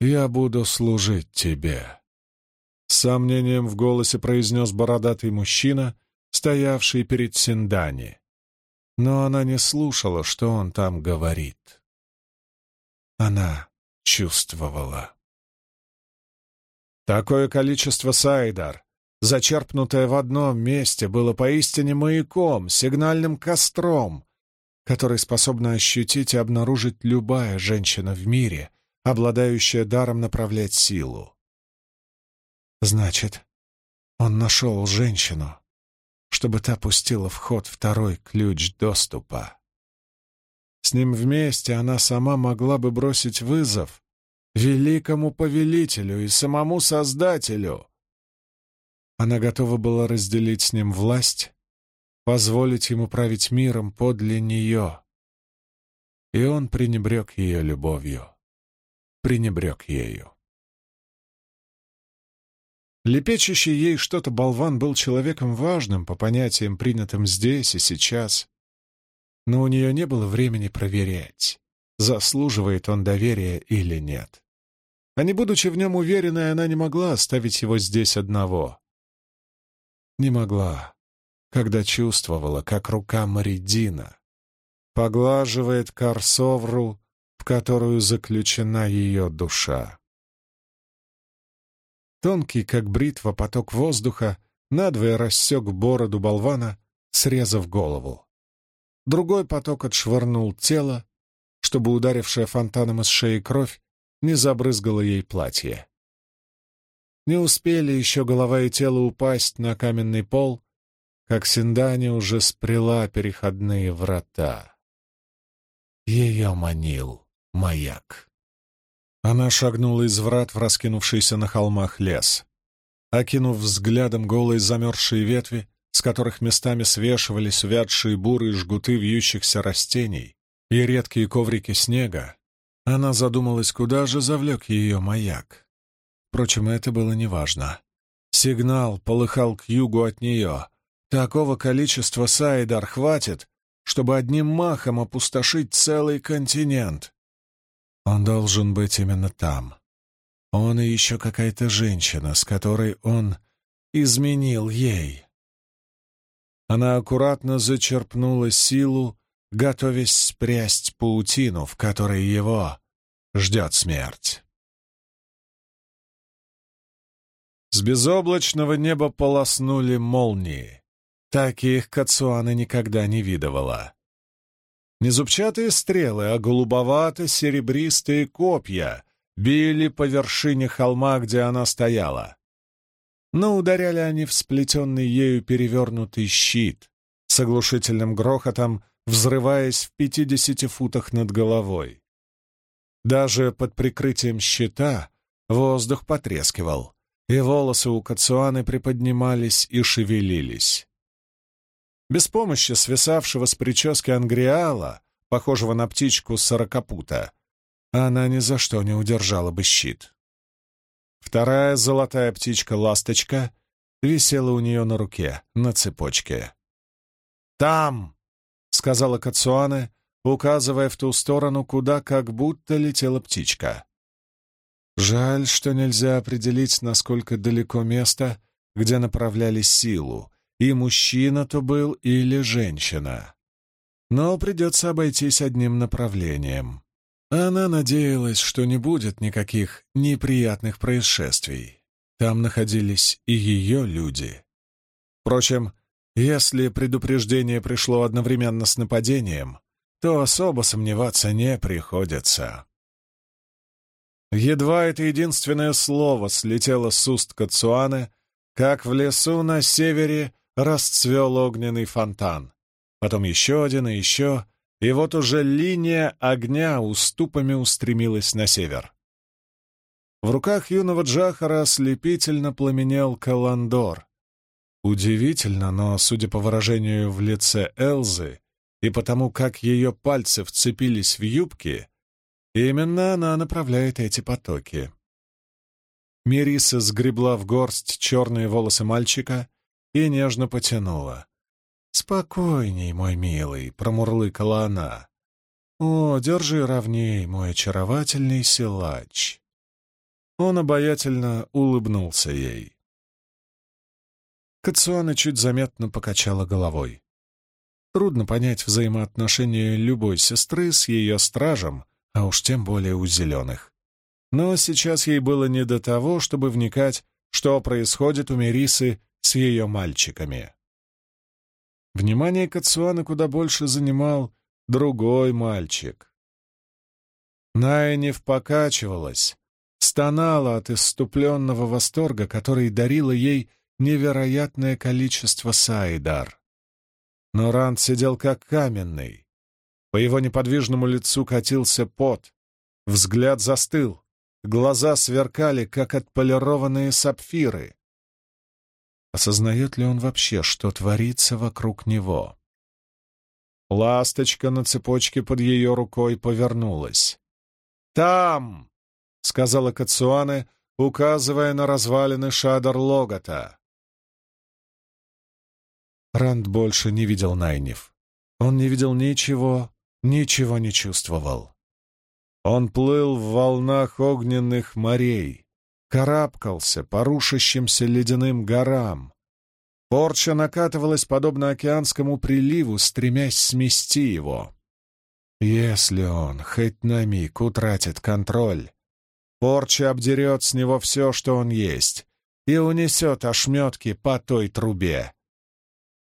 я буду служить тебе», — с сомнением в голосе произнес бородатый мужчина, стоявший перед Синдани. Но она не слушала, что он там говорит. Она чувствовала. Такое количество сайдар, зачерпнутое в одном месте, было поистине маяком, сигнальным костром, который способна ощутить и обнаружить любая женщина в мире, обладающая даром направлять силу. Значит, он нашел женщину, чтобы та пустила в ход второй ключ доступа. С ним вместе она сама могла бы бросить вызов великому повелителю и самому Создателю. Она готова была разделить с ним власть, позволить ему править миром подле нее. И он пренебрег ее любовью, пренебрег ею. Лепечущий ей что-то болван был человеком важным по понятиям, принятым здесь и сейчас. Но у нее не было времени проверять, заслуживает он доверия или нет. А не будучи в нем уверенной, она не могла оставить его здесь одного. Не могла когда чувствовала, как рука Маридина поглаживает корсовру, в которую заключена ее душа. Тонкий, как бритва, поток воздуха надвое рассек бороду болвана, срезав голову. Другой поток отшвырнул тело, чтобы ударившая фонтаном из шеи кровь не забрызгала ей платье. Не успели еще голова и тело упасть на каменный пол, как Синдани уже спряла переходные врата. Ее манил маяк. Она шагнула из врат в раскинувшийся на холмах лес. Окинув взглядом голые замерзшие ветви, с которых местами свешивались увядшие бурые жгуты вьющихся растений и редкие коврики снега, она задумалась, куда же завлек ее маяк. Впрочем, это было неважно. Сигнал полыхал к югу от нее, Такого количества Сайдар хватит, чтобы одним махом опустошить целый континент. Он должен быть именно там. Он и еще какая-то женщина, с которой он изменил ей. Она аккуратно зачерпнула силу, готовясь спрясть паутину, в которой его ждет смерть. С безоблачного неба полоснули молнии. Таких Кацуана никогда не видывала. Не зубчатые стрелы, а голубовато-серебристые копья били по вершине холма, где она стояла. Но ударяли они в сплетенный ею перевернутый щит, с оглушительным грохотом взрываясь в пятидесяти футах над головой. Даже под прикрытием щита воздух потрескивал, и волосы у Кацуаны приподнимались и шевелились. Без помощи свисавшего с прически ангриала, похожего на птичку сорокопута, она ни за что не удержала бы щит. Вторая золотая птичка-ласточка висела у нее на руке, на цепочке. «Там!» — сказала Кацуане, указывая в ту сторону, куда как будто летела птичка. Жаль, что нельзя определить, насколько далеко место, где направляли силу, и мужчина то был или женщина. Но придется обойтись одним направлением. Она надеялась, что не будет никаких неприятных происшествий. Там находились и ее люди. Впрочем, если предупреждение пришло одновременно с нападением, то особо сомневаться не приходится. Едва это единственное слово слетело с уст Кацуаны, как в лесу на севере расцвел огненный фонтан. Потом еще один и еще, и вот уже линия огня уступами устремилась на север. В руках юного Джахара ослепительно пламенел Каландор. Удивительно, но, судя по выражению в лице Элзы и потому, как ее пальцы вцепились в юбки, именно она направляет эти потоки. Мириса сгребла в горсть черные волосы мальчика и нежно потянула. «Спокойней, мой милый», — промурлыкала она. «О, держи ровней, мой очаровательный силач». Он обаятельно улыбнулся ей. Кацуана чуть заметно покачала головой. Трудно понять взаимоотношения любой сестры с ее стражем, а уж тем более у зеленых. Но сейчас ей было не до того, чтобы вникать, что происходит у Мерисы с ее мальчиками. Внимание Кацуаны куда больше занимал другой мальчик. Найнев покачивалась, стонала от иступленного восторга, который дарило ей невероятное количество саидар. Но Ранд сидел как каменный. По его неподвижному лицу катился пот, взгляд застыл, глаза сверкали, как отполированные сапфиры. Осознает ли он вообще, что творится вокруг него? Ласточка на цепочке под ее рукой повернулась. «Там!» — сказала Кацуане, указывая на развалины Шадар-Логота. Ранд больше не видел Найнев. Он не видел ничего, ничего не чувствовал. Он плыл в волнах огненных морей, карабкался по рушащимся ледяным горам. Порча накатывалась подобно океанскому приливу, стремясь смести его. Если он хоть на миг утратит контроль, порча обдерет с него все, что он есть, и унесет ошметки по той трубе.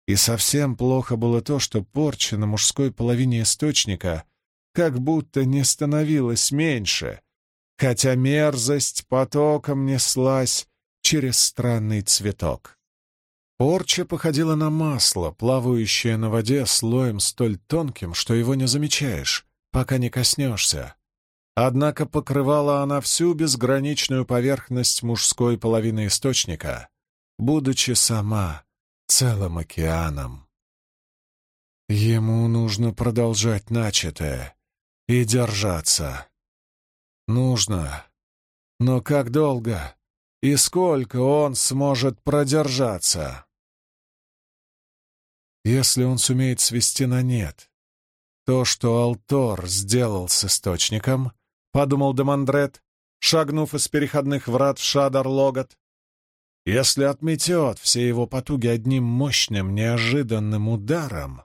И совсем плохо было то, что порча на мужской половине источника как будто не становилась меньше, хотя мерзость потоком неслась через странный цветок. Порча походила на масло, плавающее на воде слоем столь тонким, что его не замечаешь, пока не коснешься. Однако покрывала она всю безграничную поверхность мужской половины источника, будучи сама целым океаном. Ему нужно продолжать начатое и держаться. Нужно. Но как долго и сколько он сможет продержаться? Если он сумеет свести на нет то, что Алтор сделал с источником, — подумал Демандрет, шагнув из переходных врат в Шадар-Логот, если отметет все его потуги одним мощным, неожиданным ударом,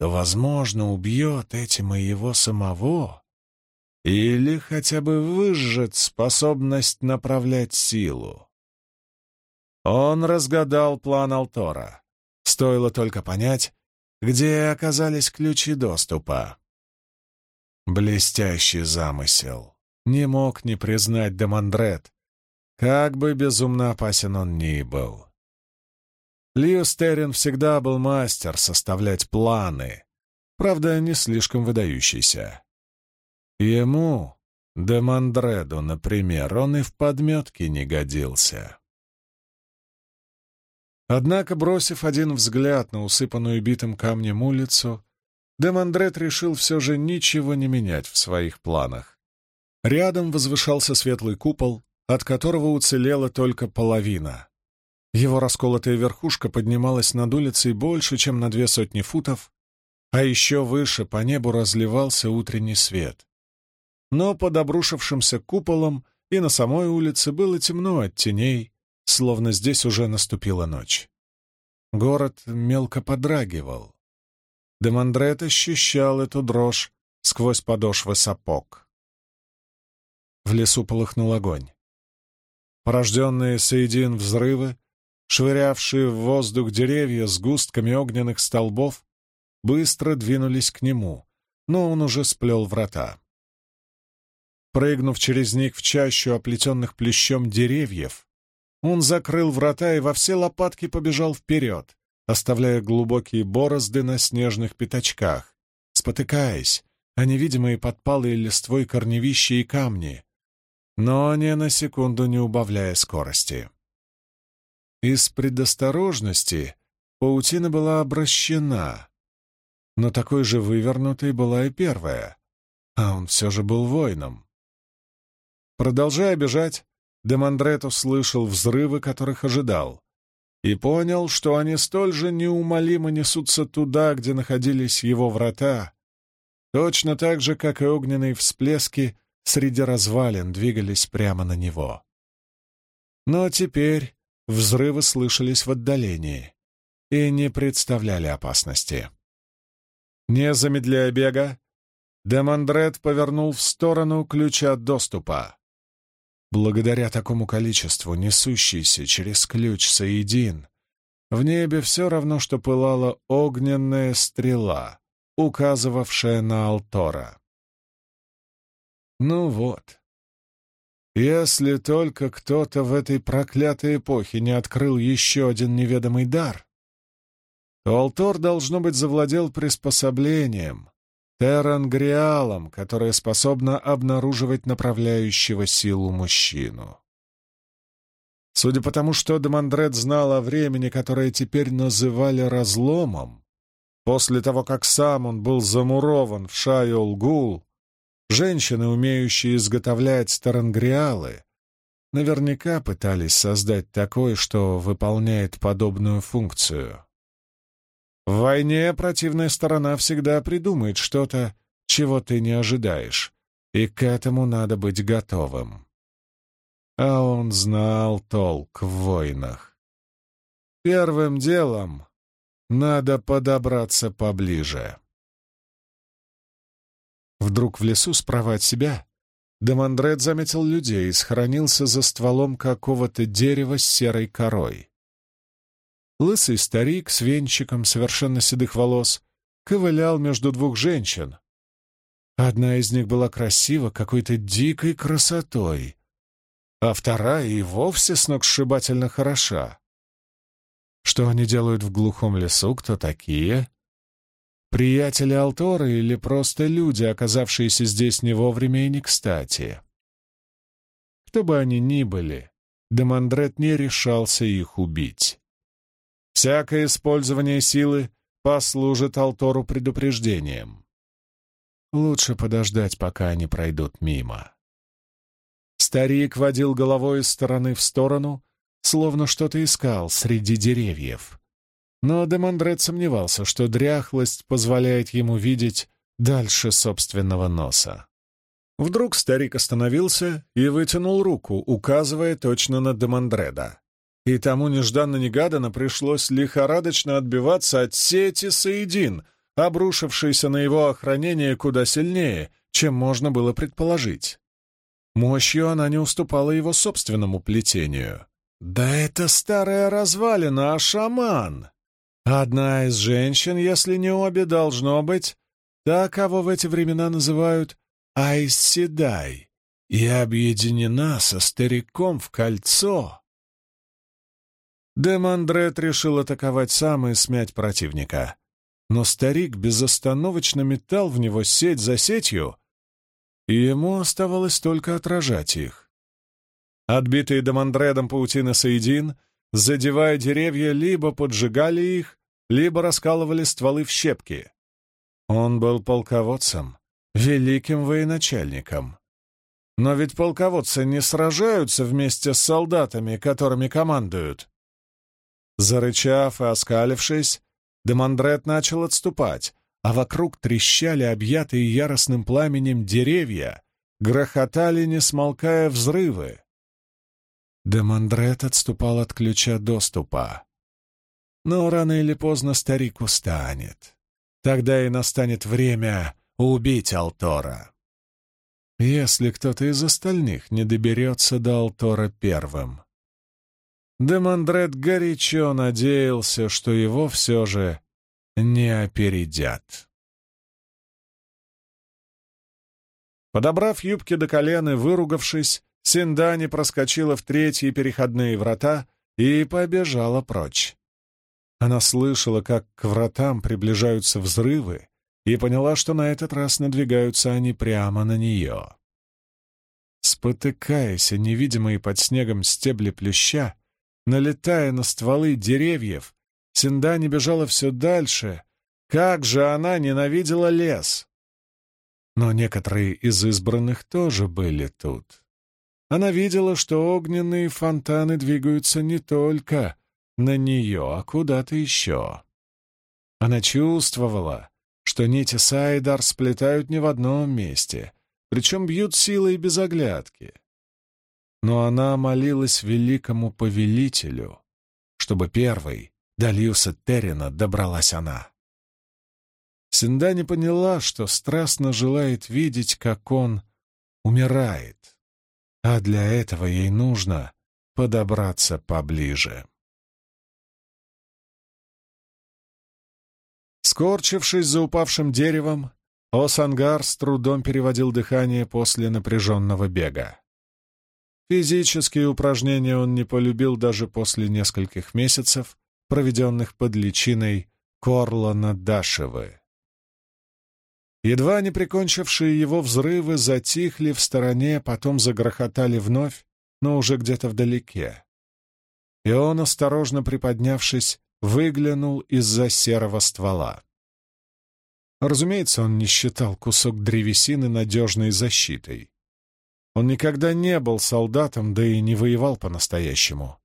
то, возможно, убьет этим и его самого, или хотя бы выжжет способность направлять силу. Он разгадал план Алтора. Стоило только понять, где оказались ключи доступа. Блестящий замысел. Не мог не признать Демандрет, как бы безумно опасен он ни был. Лиостерин всегда был мастер составлять планы, правда, не слишком выдающийся. Ему, Демандреду, например, он и в подметке не годился. Однако, бросив один взгляд на усыпанную битым камнем улицу, Демандрет решил все же ничего не менять в своих планах. Рядом возвышался светлый купол, от которого уцелела только половина. Его расколотая верхушка поднималась над улицей больше, чем на две сотни футов, а еще выше по небу разливался утренний свет. Но под обрушившимся куполом и на самой улице было темно от теней, словно здесь уже наступила ночь. Город мелко подрагивал. Демандрет ощущал эту дрожь сквозь подошвы сапог. В лесу полыхнул огонь. Порожденные соедин взрывы, швырявшие в воздух деревья с густками огненных столбов, быстро двинулись к нему, но он уже сплел врата. Прыгнув через них в чащу оплетенных плещом деревьев, он закрыл врата и во все лопатки побежал вперед, оставляя глубокие борозды на снежных пятачках, спотыкаясь о невидимые подпалые листвой корневища и камни, но ни на секунду не убавляя скорости. Из предосторожности паутина была обращена, но такой же вывернутой была и первая, а он все же был воином. Продолжая бежать, Демандрет услышал взрывы, которых ожидал, и понял, что они столь же неумолимо несутся туда, где находились его врата, точно так же, как и огненные всплески среди развалин двигались прямо на него. Но теперь взрывы слышались в отдалении и не представляли опасности. Не замедляя бега, Демондрет повернул в сторону ключа доступа. Благодаря такому количеству несущийся через ключ соедин, в небе все равно, что пылала огненная стрела, указывавшая на Алтора. Ну вот. Если только кто-то в этой проклятой эпохе не открыл еще один неведомый дар, то Алтор, должно быть, завладел приспособлением, терангриалом, которое способно обнаруживать направляющего силу мужчину. Судя по тому, что Демандрет знал о времени, которое теперь называли разломом, после того, как сам он был замурован в Шайол-Гул, Женщины, умеющие изготовлять тарангриалы, наверняка пытались создать такое, что выполняет подобную функцию. В войне противная сторона всегда придумает что-то, чего ты не ожидаешь, и к этому надо быть готовым. А он знал толк в войнах. Первым делом надо подобраться поближе. Вдруг в лесу справа от себя Демандрет заметил людей и схоронился за стволом какого-то дерева с серой корой. Лысый старик с венчиком совершенно седых волос ковылял между двух женщин. Одна из них была красива какой-то дикой красотой, а вторая и вовсе сногсшибательно хороша. Что они делают в глухом лесу, кто такие? Приятели Алтора или просто люди, оказавшиеся здесь не вовремя и не кстати? Кто бы они ни были, Демандрет не решался их убить. Всякое использование силы послужит Алтору предупреждением. Лучше подождать, пока они пройдут мимо. Старик водил головой из стороны в сторону, словно что-то искал среди деревьев. Но Демондрет сомневался, что дряхлость позволяет ему видеть дальше собственного носа. Вдруг старик остановился и вытянул руку, указывая точно на Демондреда. И тому нежданно-негаданно пришлось лихорадочно отбиваться от сети Саидин, обрушившейся на его охранение куда сильнее, чем можно было предположить. Мощью она не уступала его собственному плетению. «Да это старая развалина, а шаман!» Одна из женщин, если не обе, должно быть, та, кого в эти времена называют Айсседай, и объединена со стариком в кольцо. Демандрет решил атаковать сам и смять противника. Но старик безостановочно метал в него сеть за сетью, и ему оставалось только отражать их. Отбитые Демандредом паутины Саидин — задевая деревья, либо поджигали их, либо раскалывали стволы в щепки. Он был полководцем, великим военачальником. Но ведь полководцы не сражаются вместе с солдатами, которыми командуют. Зарычав и оскалившись, Демандрет начал отступать, а вокруг трещали объятые яростным пламенем деревья, грохотали, не смолкая взрывы. Демондрет отступал от ключа доступа. Но рано или поздно старик устанет. Тогда и настанет время убить Алтора. Если кто-то из остальных не доберется до Алтора первым. Демондрет горячо надеялся, что его все же не опередят. Подобрав юбки до колен и выругавшись, Синдани проскочила в третьи переходные врата и побежала прочь. Она слышала, как к вратам приближаются взрывы, и поняла, что на этот раз надвигаются они прямо на нее. Спотыкаясь о невидимые под снегом стебли плюща, налетая на стволы деревьев, Синдани бежала все дальше. Как же она ненавидела лес! Но некоторые из избранных тоже были тут. Она видела, что огненные фонтаны двигаются не только на нее, а куда-то еще. Она чувствовала, что нити Сайдар сплетают не в одном месте, причем бьют силой без оглядки. Но она молилась великому повелителю, чтобы первой до Льюса Террина добралась она. Синда не поняла, что страстно желает видеть, как он умирает, а для этого ей нужно подобраться поближе. Скорчившись за упавшим деревом, Осангар с трудом переводил дыхание после напряженного бега. Физические упражнения он не полюбил даже после нескольких месяцев, проведенных под личиной Корлана Дашевы. Едва не прикончившие его взрывы затихли в стороне, потом загрохотали вновь, но уже где-то вдалеке. И он, осторожно приподнявшись, выглянул из-за серого ствола. Разумеется, он не считал кусок древесины надежной защитой. Он никогда не был солдатом, да и не воевал по-настоящему.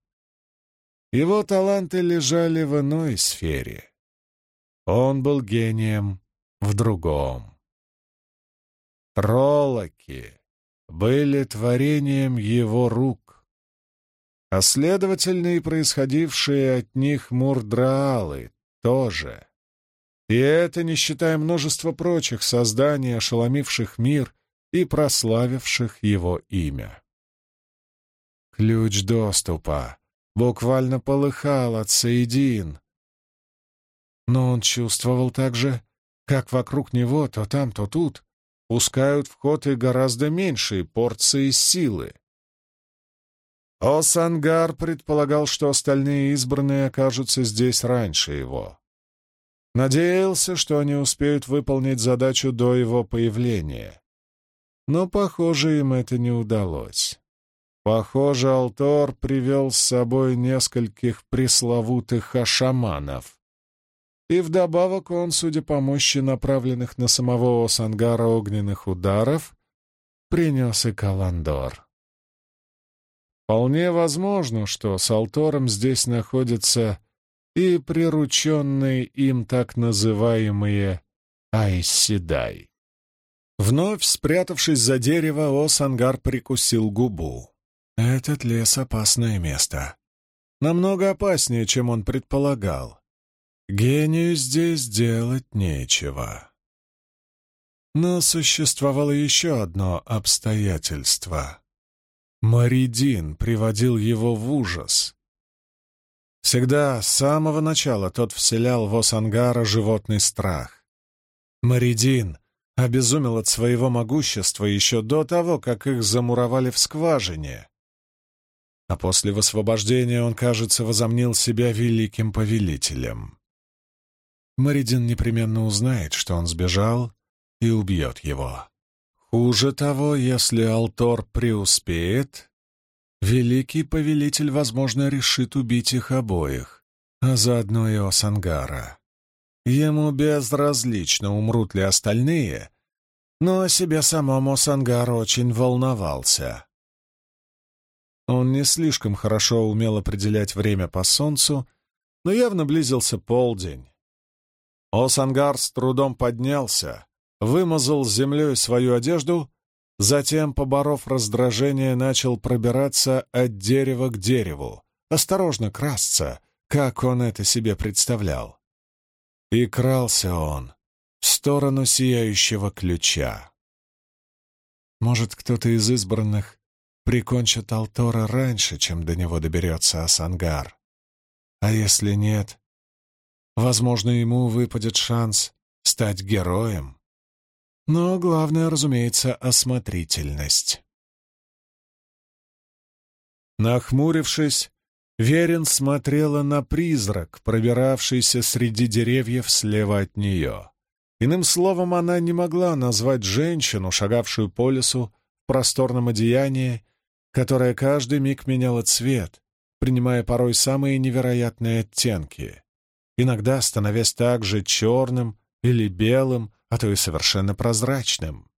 Его таланты лежали в иной сфере. Он был гением в другом. Троллоки были творением его рук а следовательно и происходившие от них мурдраалы тоже. И это не считая множества прочих созданий, ошеломивших мир и прославивших его имя. Ключ доступа буквально полыхал от Саидин. Но он чувствовал также, как вокруг него то там, то тут пускают в ход и гораздо меньшие порции силы. Осангар предполагал, что остальные избранные окажутся здесь раньше его. Надеялся, что они успеют выполнить задачу до его появления. Но, похоже, им это не удалось. Похоже, Алтор привел с собой нескольких пресловутых ашаманов. И вдобавок он, судя по мощи направленных на самого Осангара огненных ударов, принес и Каландор. Вполне возможно, что с Алтором здесь находятся и прирученные им так называемые Айсседай. Вновь спрятавшись за дерево, Осангар прикусил губу. Этот лес — опасное место. Намного опаснее, чем он предполагал. Гению здесь делать нечего. Но существовало еще одно обстоятельство. Маридин приводил его в ужас. Всегда, с самого начала, тот вселял в Осангара животный страх. Маридин обезумел от своего могущества еще до того, как их замуровали в скважине. А после высвобождения он, кажется, возомнил себя великим повелителем. Маридин непременно узнает, что он сбежал, и убьет его. Хуже того, если Алтор преуспеет, великий повелитель, возможно, решит убить их обоих, а заодно и Осангара. Ему безразлично, умрут ли остальные, но о себе самом Осангар очень волновался. Он не слишком хорошо умел определять время по солнцу, но явно близился полдень. Осангар с трудом поднялся, вымазал землей свою одежду Затем, поборов раздражение, начал пробираться от дерева к дереву, осторожно красться, как он это себе представлял. И крался он в сторону сияющего ключа. Может, кто-то из избранных прикончит Алтора раньше, чем до него доберется Асангар. А если нет, возможно, ему выпадет шанс стать героем. Но главное, разумеется, осмотрительность. Нахмурившись, Верин смотрела на призрак, пробиравшийся среди деревьев слева от нее. Иным словом, она не могла назвать женщину, шагавшую по лесу в просторном одеянии, которое каждый миг меняло цвет, принимая порой самые невероятные оттенки, иногда становясь также черным или белым, а то и совершенно прозрачным.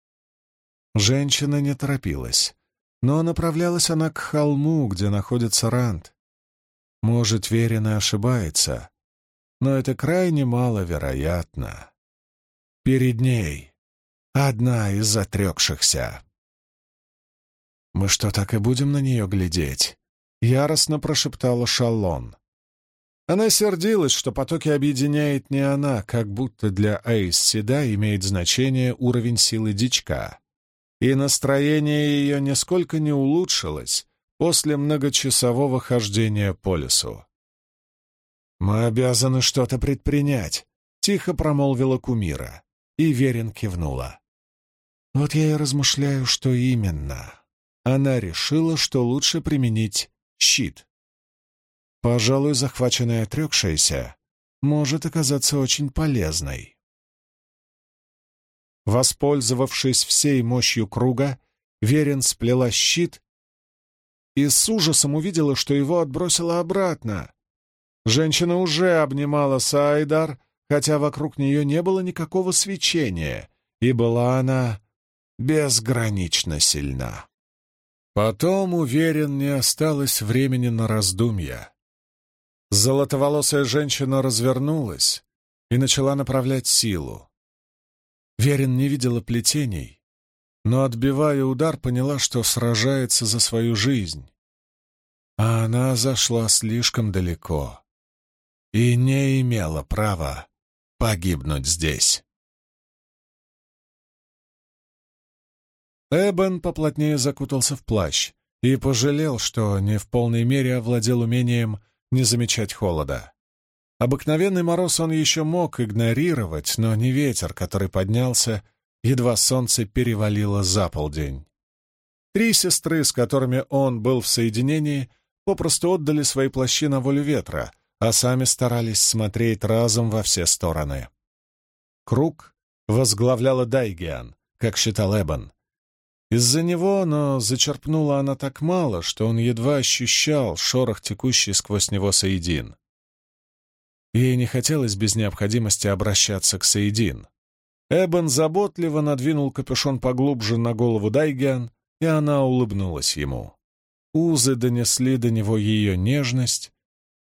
Женщина не торопилась, но направлялась она к холму, где находится Рант. Может, Верина ошибается, но это крайне маловероятно. Перед ней одна из затрекшихся. «Мы что, так и будем на нее глядеть?» — яростно прошептала Шаллон. Она сердилась, что потоки объединяет не она, как будто для Эйс Седа имеет значение уровень силы дичка. И настроение ее нисколько не улучшилось после многочасового хождения по лесу. «Мы обязаны что-то предпринять», — тихо промолвила Кумира, и Верин кивнула. «Вот я и размышляю, что именно». Она решила, что лучше применить щит. Пожалуй, захваченная отрекшаяся может оказаться очень полезной. Воспользовавшись всей мощью круга, Верин сплела щит и с ужасом увидела, что его отбросило обратно. Женщина уже обнимала Сайдар, хотя вокруг нее не было никакого свечения, и была она безгранично сильна. Потом, уверен, не осталось времени на раздумья. Золотоволосая женщина развернулась и начала направлять силу. Верин не видела плетений, но, отбивая удар, поняла, что сражается за свою жизнь. А она зашла слишком далеко и не имела права погибнуть здесь. Эбен поплотнее закутался в плащ и пожалел, что не в полной мере овладел умением не замечать холода. Обыкновенный мороз он еще мог игнорировать, но не ветер, который поднялся, едва солнце перевалило за полдень. Три сестры, с которыми он был в соединении, попросту отдали свои плащи на волю ветра, а сами старались смотреть разом во все стороны. Круг возглавляла Дайгиан, как считал Эбон, из-за него, но зачерпнула она так мало, что он едва ощущал шорох, текущий сквозь него Саидин. Ей не хотелось без необходимости обращаться к Саидин. Эбон заботливо надвинул капюшон поглубже на голову Дайгиан, и она улыбнулась ему. Узы донесли до него ее нежность,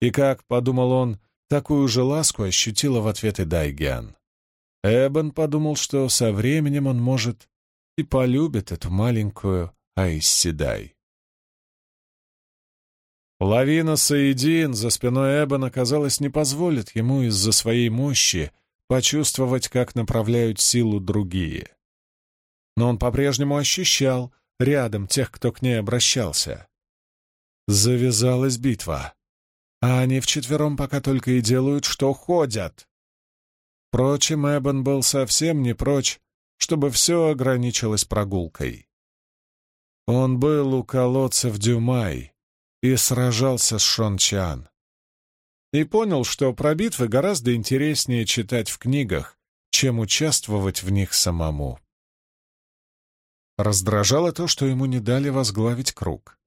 и, как подумал он, такую же ласку ощутила в ответ и Дайгиан. Эбон подумал, что со временем он может и полюбит эту маленькую Айсседай. Лавина Саидин за спиной Эбона, казалось, не позволит ему из-за своей мощи почувствовать, как направляют силу другие. Но он по-прежнему ощущал рядом тех, кто к ней обращался. Завязалась битва, а они вчетвером пока только и делают, что ходят. Впрочем, Эбон был совсем не прочь чтобы все ограничилось прогулкой. Он был у колодца в Дюмай и сражался с Шончан. И понял, что про битвы гораздо интереснее читать в книгах, чем участвовать в них самому. Раздражало то, что ему не дали возглавить круг.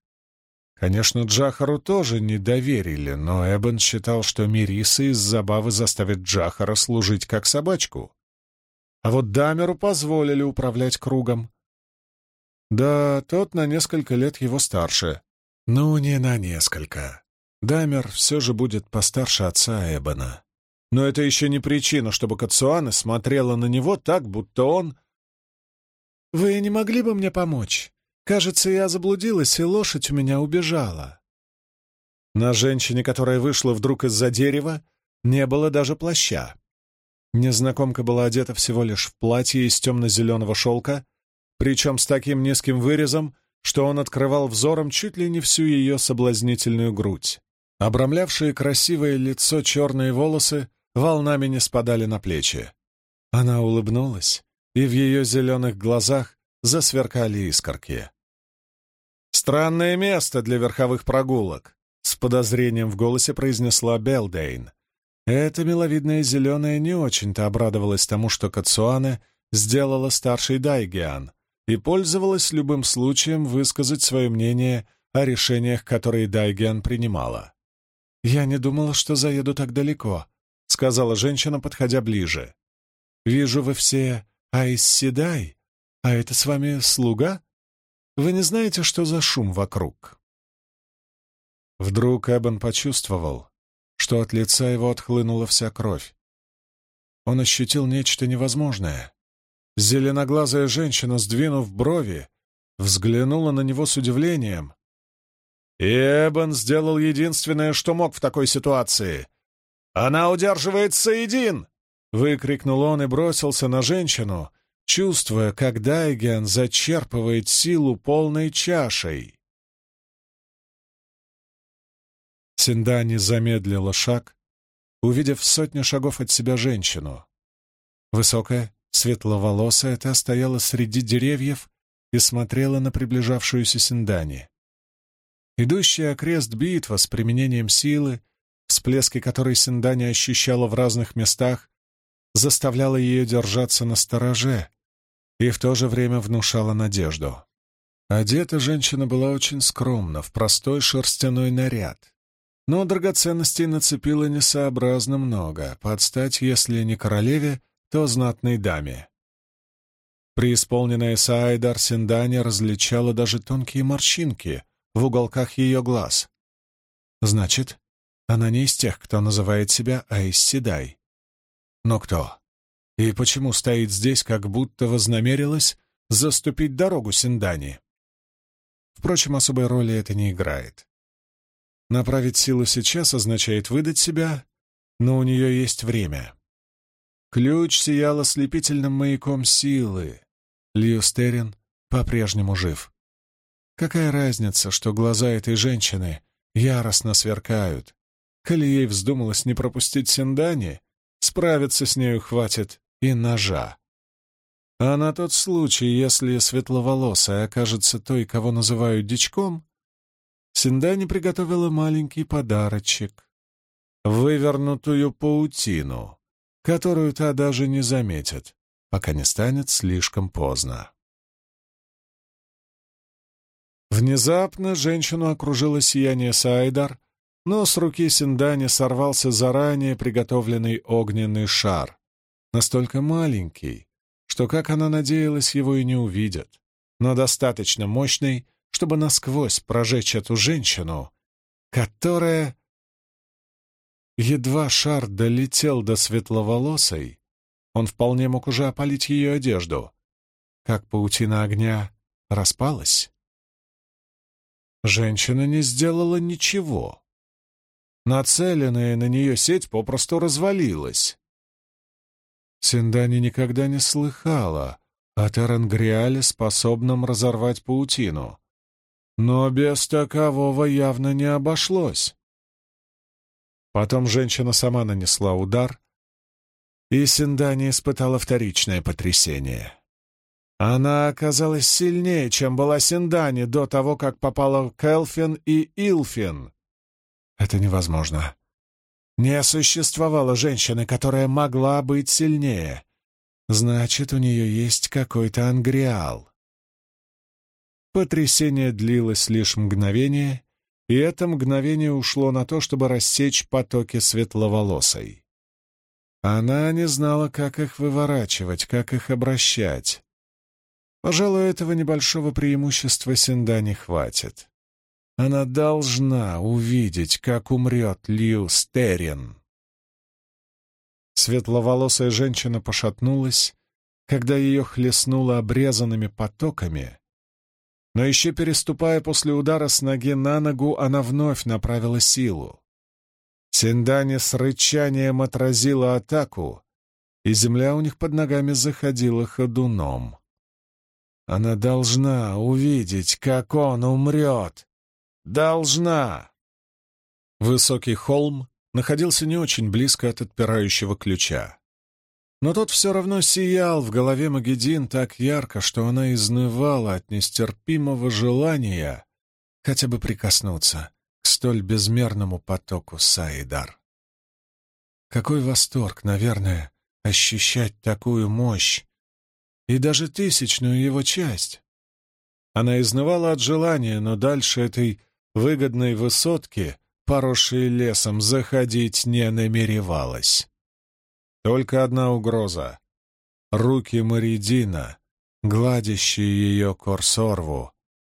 Конечно, Джахару тоже не доверили, но Эбен считал, что Мириса из забавы заставит Джахара служить как собачку. А вот Дамеру позволили управлять кругом. Да, тот на несколько лет его старше. Ну, не на несколько. Дамер все же будет постарше отца Эбона. Но это еще не причина, чтобы Кацуана смотрела на него так, будто он... «Вы не могли бы мне помочь? Кажется, я заблудилась, и лошадь у меня убежала». На женщине, которая вышла вдруг из-за дерева, не было даже плаща. Незнакомка была одета всего лишь в платье из темно-зеленого шелка, причем с таким низким вырезом, что он открывал взором чуть ли не всю ее соблазнительную грудь. Обрамлявшие красивое лицо черные волосы волнами не спадали на плечи. Она улыбнулась, и в ее зеленых глазах засверкали искорки. «Странное место для верховых прогулок», — с подозрением в голосе произнесла Белдейн. Эта миловидная зеленая не очень-то обрадовалась тому, что Кацуане сделала старший Дайгиан, и пользовалась любым случаем высказать свое мнение о решениях, которые Дайгиан принимала. «Я не думала, что заеду так далеко», — сказала женщина, подходя ближе. «Вижу, вы все Айсседай, а это с вами слуга? Вы не знаете, что за шум вокруг?» Вдруг Эббон почувствовал, что от лица его отхлынула вся кровь. Он ощутил нечто невозможное. Зеленоглазая женщина, сдвинув брови, взглянула на него с удивлением. И Эббон сделал единственное, что мог в такой ситуации. «Она удерживает Саидин!» — выкрикнул он и бросился на женщину, чувствуя, как Дайген зачерпывает силу полной чашей. Синдани замедлила шаг, увидев сотню шагов от себя женщину. Высокая, светловолосая, та стояла среди деревьев и смотрела на приближавшуюся Синдани. Идущая окрест битва с применением силы, всплески которой Синдани ощущала в разных местах, заставляла ее держаться на стороже и в то же время внушала надежду. Одета женщина была очень скромно, в простой шерстяной наряд но драгоценностей нацепила несообразно много, под стать, если не королеве, то знатной даме. Преисполненная Саайдар Синдани различала даже тонкие морщинки в уголках ее глаз. Значит, она не из тех, кто называет себя Айсседай. Но кто? И почему стоит здесь, как будто вознамерилась заступить дорогу Синдани? Впрочем, особой роли это не играет. Направить силу сейчас означает выдать себя, но у нее есть время. Ключ сиял ослепительным маяком силы. Льюстерин по-прежнему жив. Какая разница, что глаза этой женщины яростно сверкают? Коли ей вздумалось не пропустить Синдани, справиться с нею хватит и ножа. А на тот случай, если светловолосая окажется той, кого называют дичком, Синдани приготовила маленький подарочек — вывернутую паутину, которую та даже не заметит, пока не станет слишком поздно. Внезапно женщину окружило сияние Сайдар, но с руки Синдани сорвался заранее приготовленный огненный шар, настолько маленький, что, как она надеялась, его и не увидят, но достаточно мощный, чтобы насквозь прожечь эту женщину, которая... Едва шар долетел до светловолосой, он вполне мог уже опалить ее одежду, как паутина огня распалась. Женщина не сделала ничего. Нацеленная на нее сеть попросту развалилась. Синдани никогда не слыхала о Терангриале, способном разорвать паутину. Но без такового явно не обошлось. Потом женщина сама нанесла удар, и Синдани испытала вторичное потрясение. Она оказалась сильнее, чем была Синдани до того, как попала в Келфин и Илфин. Это невозможно. Не существовало женщины, которая могла быть сильнее. Значит, у нее есть какой-то ангриал. Потрясение длилось лишь мгновение, и это мгновение ушло на то, чтобы рассечь потоки светловолосой. Она не знала, как их выворачивать, как их обращать. Пожалуй, этого небольшого преимущества Синда не хватит. Она должна увидеть, как умрет Лью Стерин. Светловолосая женщина пошатнулась когда ее хлестнуло обрезанными потоками, но еще переступая после удара с ноги на ногу, она вновь направила силу. Синдани с рычанием отразила атаку, и земля у них под ногами заходила ходуном. Она должна увидеть, как он умрет. Должна! Высокий холм находился не очень близко от отпирающего ключа. Но тот все равно сиял в голове Магедин так ярко, что она изнывала от нестерпимого желания хотя бы прикоснуться к столь безмерному потоку Саидар. Какой восторг, наверное, ощущать такую мощь и даже тысячную его часть. Она изнывала от желания, но дальше этой выгодной высотки, поросшей лесом, заходить не намеревалась. Только одна угроза — руки Маридина, гладящие ее корсорву,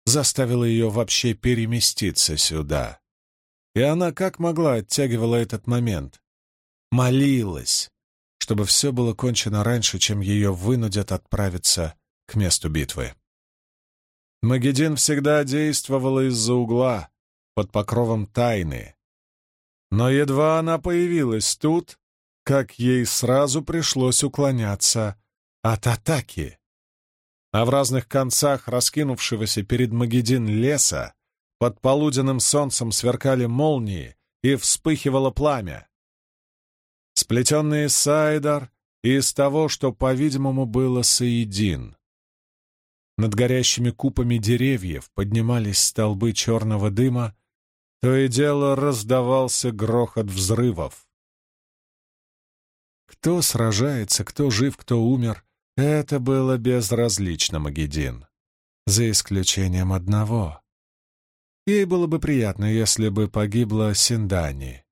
заставила ее вообще переместиться сюда. И она как могла оттягивала этот момент. Молилась, чтобы все было кончено раньше, чем ее вынудят отправиться к месту битвы. Магедин всегда действовала из-за угла, под покровом тайны. Но едва она появилась тут, как ей сразу пришлось уклоняться от атаки. А в разных концах раскинувшегося перед Магедин леса под полуденным солнцем сверкали молнии и вспыхивало пламя. Сплетенные сайдар из того, что, по-видимому, было соедин. Над горящими купами деревьев поднимались столбы черного дыма, то и дело раздавался грохот взрывов. Кто сражается, кто жив, кто умер, это было безразлично Магедин. За исключением одного. Ей было бы приятно, если бы погибла Синдани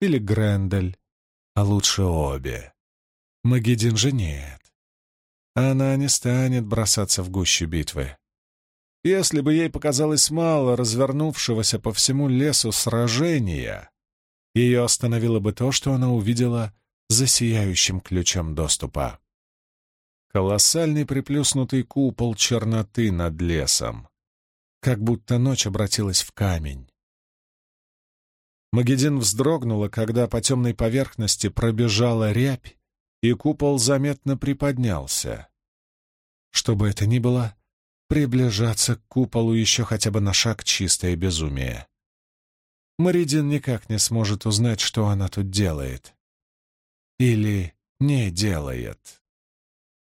или Грендель, а лучше обе. Магедин же нет. Она не станет бросаться в гущу битвы. Если бы ей показалось мало развернувшегося по всему лесу сражения, ее остановило бы то, что она увидела за сияющим ключом доступа. Колоссальный приплюснутый купол черноты над лесом, как будто ночь обратилась в камень. Магедин вздрогнула, когда по темной поверхности пробежала рябь, и купол заметно приподнялся. Что бы это ни было, приближаться к куполу еще хотя бы на шаг чистое безумие. Маридин никак не сможет узнать, что она тут делает или не делает.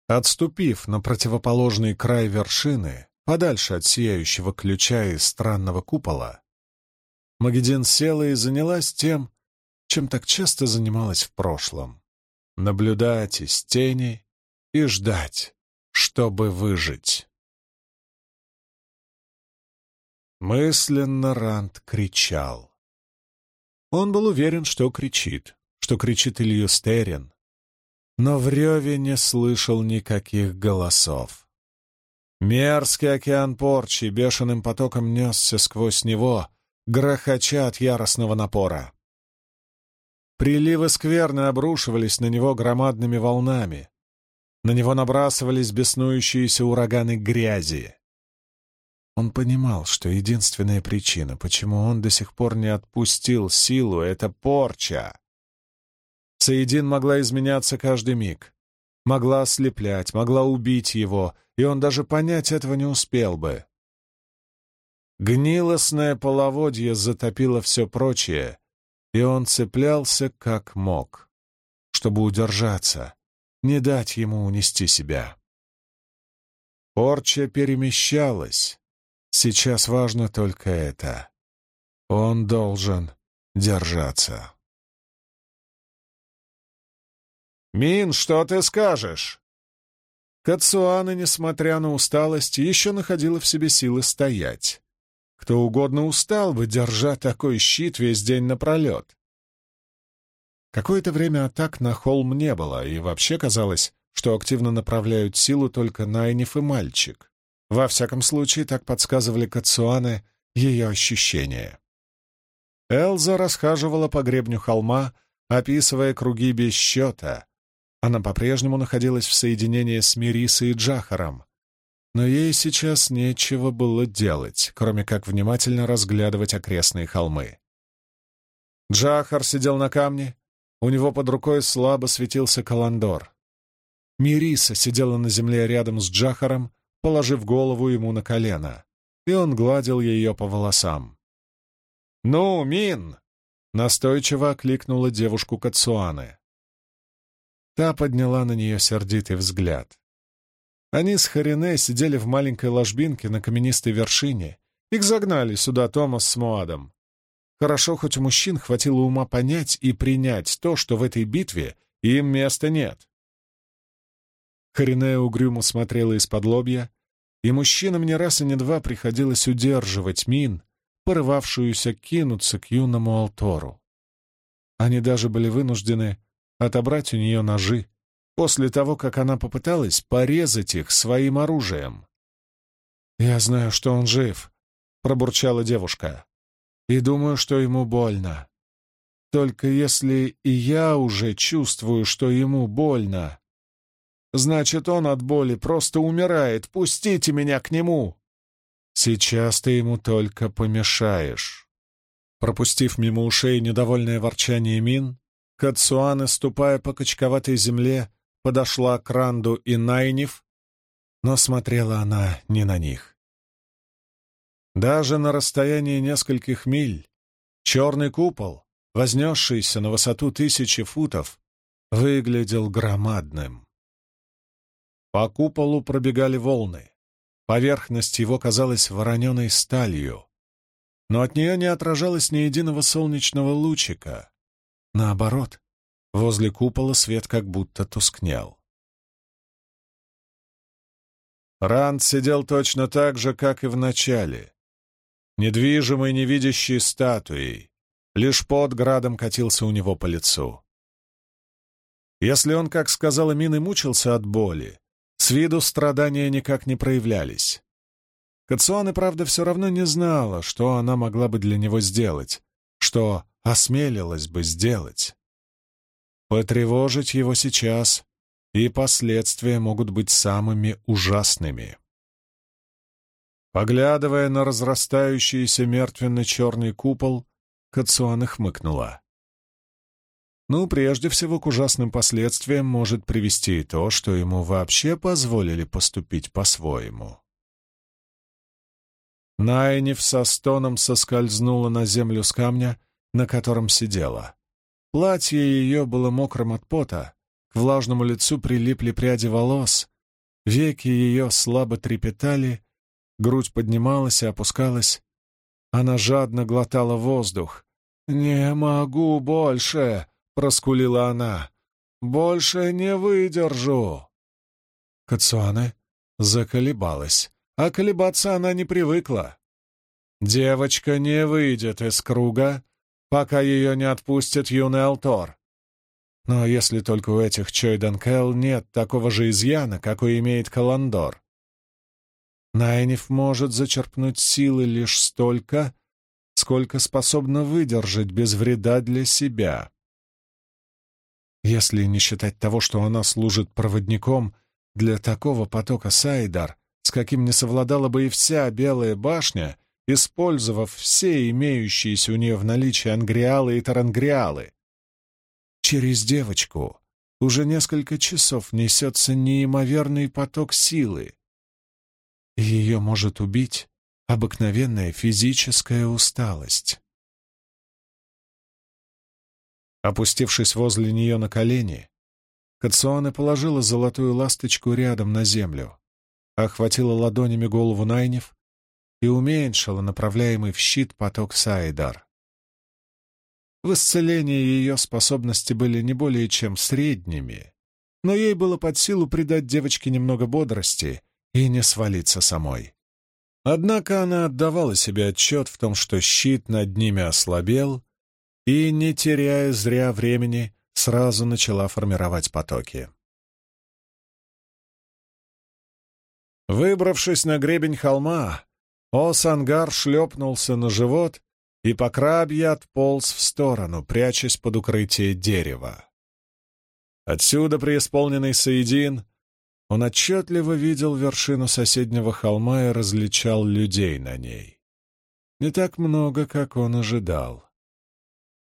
Отступив на противоположный край вершины, подальше от сияющего ключа и странного купола, Магедин села и занялась тем, чем так часто занималась в прошлом — наблюдать из тени и ждать, чтобы выжить. Мысленно Ранд кричал. Он был уверен, что кричит что кричит Илью Стерин, но в реве не слышал никаких голосов. Мерзкий океан порчи бешеным потоком несся сквозь него, грохоча от яростного напора. Приливы скверны обрушивались на него громадными волнами. На него набрасывались беснующиеся ураганы грязи. Он понимал, что единственная причина, почему он до сих пор не отпустил силу, — это порча. Саидин могла изменяться каждый миг. Могла ослеплять, могла убить его, и он даже понять этого не успел бы. Гнилостное половодье затопило все прочее, и он цеплялся как мог, чтобы удержаться, не дать ему унести себя. Порча перемещалась. Сейчас важно только это. Он должен держаться. «Мин, что ты скажешь?» Кацуана, несмотря на усталость, еще находила в себе силы стоять. Кто угодно устал бы, держа такой щит весь день напролет. Какое-то время атак на холм не было, и вообще казалось, что активно направляют силу только Найниф и мальчик. Во всяком случае, так подсказывали Кацуаны ее ощущения. Элза расхаживала по гребню холма, описывая круги без счета, Она по-прежнему находилась в соединении с Мирисой и Джахаром, но ей сейчас нечего было делать, кроме как внимательно разглядывать окрестные холмы. Джахар сидел на камне, у него под рукой слабо светился каландор. Мириса сидела на земле рядом с Джахаром, положив голову ему на колено, и он гладил ее по волосам. «Ну, Мин!» — настойчиво окликнула девушку Кацуаны. Та подняла на нее сердитый взгляд. Они с Харине сидели в маленькой ложбинке на каменистой вершине. Их загнали сюда Томас с Муадом. Хорошо, хоть у мужчин хватило ума понять и принять то, что в этой битве им места нет. Коренея угрюмо смотрела из-под лобья, и мужчинам не раз и не два приходилось удерживать мин, порывавшуюся кинуться к юному Алтору. Они даже были вынуждены отобрать у нее ножи после того, как она попыталась порезать их своим оружием. «Я знаю, что он жив», — пробурчала девушка и думаю, что ему больно. Только если и я уже чувствую, что ему больно, значит, он от боли просто умирает. Пустите меня к нему. Сейчас ты ему только помешаешь. Пропустив мимо ушей недовольное ворчание Мин, Кацуана, ступая по качковатой земле, подошла к Ранду и Найниф, но смотрела она не на них. Даже на расстоянии нескольких миль черный купол, вознесшийся на высоту тысячи футов, выглядел громадным. По куполу пробегали волны. Поверхность его казалась вороненой сталью, но от нее не отражалось ни единого солнечного лучика. Наоборот, возле купола свет как будто тускнел. Ранд сидел точно так же, как и в начале, недвижимой невидящей статуей, лишь под градом катился у него по лицу. Если он, как сказала Мин, мучился от боли, с виду страдания никак не проявлялись. Кацуан правда, все равно не знала, что она могла бы для него сделать, что осмелилась бы сделать. Потревожить его сейчас, и последствия могут быть самыми ужасными. Поглядывая на разрастающийся мертвенно-черный купол, Кацуана хмыкнула. Ну, прежде всего, к ужасным последствиям может привести и то, что ему вообще позволили поступить по-своему. Найниф со стоном соскользнула на землю с камня, на котором сидела. Платье ее было мокрым от пота, к влажному лицу прилипли пряди волос, веки ее слабо трепетали, Грудь поднималась и опускалась. Она жадно глотала воздух. «Не могу больше!» — проскулила она. «Больше не выдержу!» Кацуане заколебалась, а колебаться она не привыкла. Девочка не выйдет из круга, пока ее не отпустит юный Алтор. Но если только у этих Чойданкел нет такого же изъяна, какой имеет Каландор. Найниф может зачерпнуть силы лишь столько, сколько способна выдержать без вреда для себя. Если не считать того, что она служит проводником для такого потока Сайдар, с каким не совладала бы и вся Белая башня, использовав все имеющиеся у нее в наличии ангриалы и тарангриалы. Через девочку уже несколько часов несется неимоверный поток силы, ее может убить обыкновенная физическая усталость. Опустившись возле нее на колени, Кационе положила золотую ласточку рядом на землю, охватила ладонями голову Найнев и уменьшила направляемый в щит поток Саидар. В исцелении ее способности были не более чем средними, но ей было под силу придать девочке немного бодрости и не свалиться самой. Однако она отдавала себе отчет в том, что щит над ними ослабел, и, не теряя зря времени, сразу начала формировать потоки. Выбравшись на гребень холма, Осангар шлепнулся на живот и по крабье отполз в сторону, прячась под укрытие дерева. Отсюда, преисполненный Саидин, он отчетливо видел вершину соседнего холма и различал людей на ней. Не так много, как он ожидал.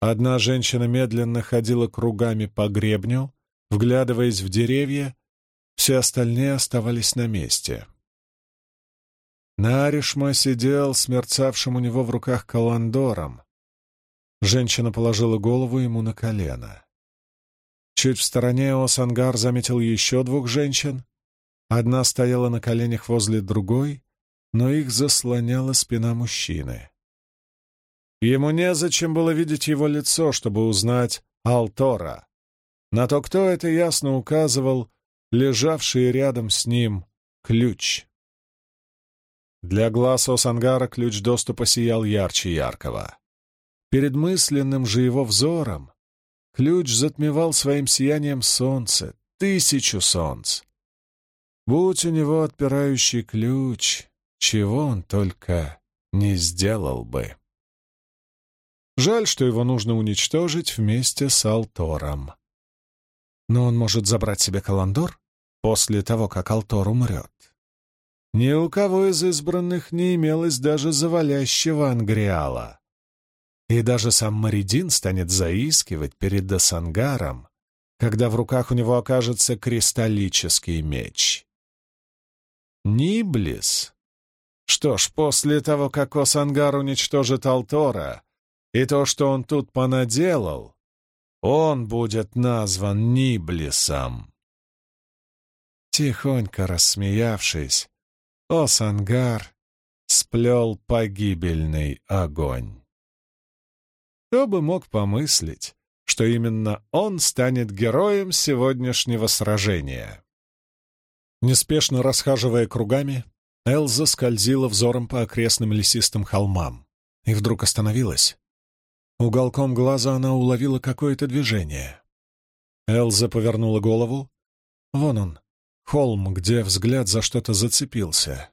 Одна женщина медленно ходила кругами по гребню, вглядываясь в деревья, все остальные оставались на месте. Наришма сидел с мерцавшим у него в руках каландором. Женщина положила голову ему на колено. Чуть в стороне Осангар заметил еще двух женщин. Одна стояла на коленях возле другой, но их заслоняла спина мужчины. Ему незачем было видеть его лицо, чтобы узнать Алтора. На то, кто это, ясно указывал лежавший рядом с ним ключ. Для глаз Осангара ключ доступа сиял ярче яркого. Перед мысленным же его взором ключ затмевал своим сиянием солнце, тысячу солнц. Будь у него отпирающий ключ, чего он только не сделал бы. Жаль, что его нужно уничтожить вместе с Алтором. Но он может забрать себе Каландор после того, как Алтор умрет. Ни у кого из избранных не имелось даже завалящего Ангриала. И даже сам Маридин станет заискивать перед Досангаром, когда в руках у него окажется кристаллический меч. Ниблис. Что ж, после того, как Осангар уничтожит Алтора, и то, что он тут понаделал, он будет назван Ниблисом. Тихонько рассмеявшись, Осангар сплел погибельный огонь. Кто бы мог помыслить, что именно он станет героем сегодняшнего сражения? Неспешно расхаживая кругами, Элза скользила взором по окрестным лесистым холмам и вдруг остановилась. Уголком глаза она уловила какое-то движение. Элза повернула голову. Вон он, холм, где взгляд за что-то зацепился.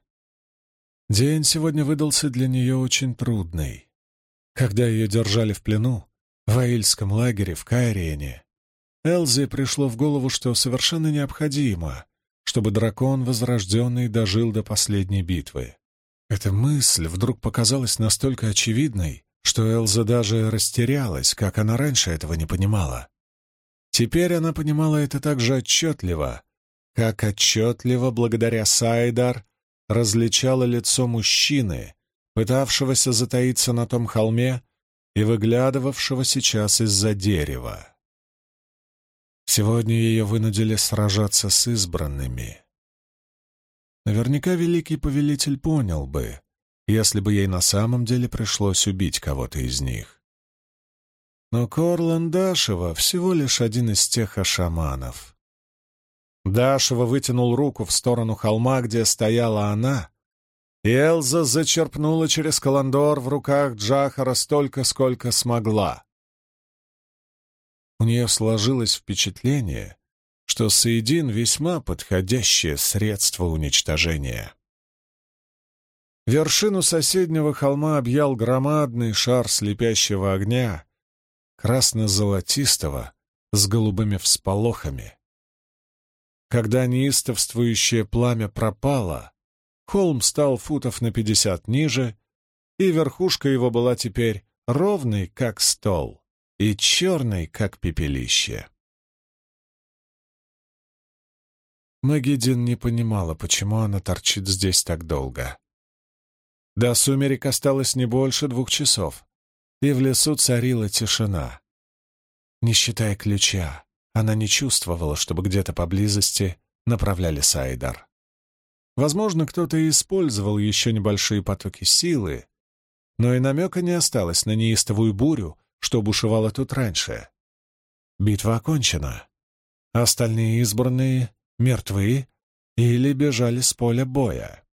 День сегодня выдался для нее очень трудный. Когда ее держали в плену, в Аильском лагере в Кайриене, Элзе пришло в голову, что совершенно необходимо, чтобы дракон возрожденный дожил до последней битвы. Эта мысль вдруг показалась настолько очевидной, что Элза даже растерялась, как она раньше этого не понимала. Теперь она понимала это так же отчетливо, как отчетливо, благодаря Сайдар, различала лицо мужчины, пытавшегося затаиться на том холме и выглядывавшего сейчас из-за дерева. Сегодня ее вынудили сражаться с избранными. Наверняка великий повелитель понял бы, если бы ей на самом деле пришлось убить кого-то из них. Но Корлан Дашева всего лишь один из тех ашаманов, Дашева вытянул руку в сторону холма, где стояла она, и Элза зачерпнула через каландор в руках Джахара столько, сколько смогла. У нее сложилось впечатление, что Саидин — весьма подходящее средство уничтожения. Вершину соседнего холма объял громадный шар слепящего огня, красно-золотистого, с голубыми всполохами. Когда неистовствующее пламя пропало, холм стал футов на пятьдесят ниже, и верхушка его была теперь ровной, как стол, и черной, как пепелище. Магидин не понимала, почему она торчит здесь так долго. До сумерек осталось не больше двух часов, и в лесу царила тишина. Не считая ключа, она не чувствовала, чтобы где-то поблизости направляли Сайдар. Возможно, кто-то использовал еще небольшие потоки силы, но и намека не осталось на неистовую бурю, что бушевало тут раньше. Битва окончена. Остальные избранные мертвы или бежали с поля боя.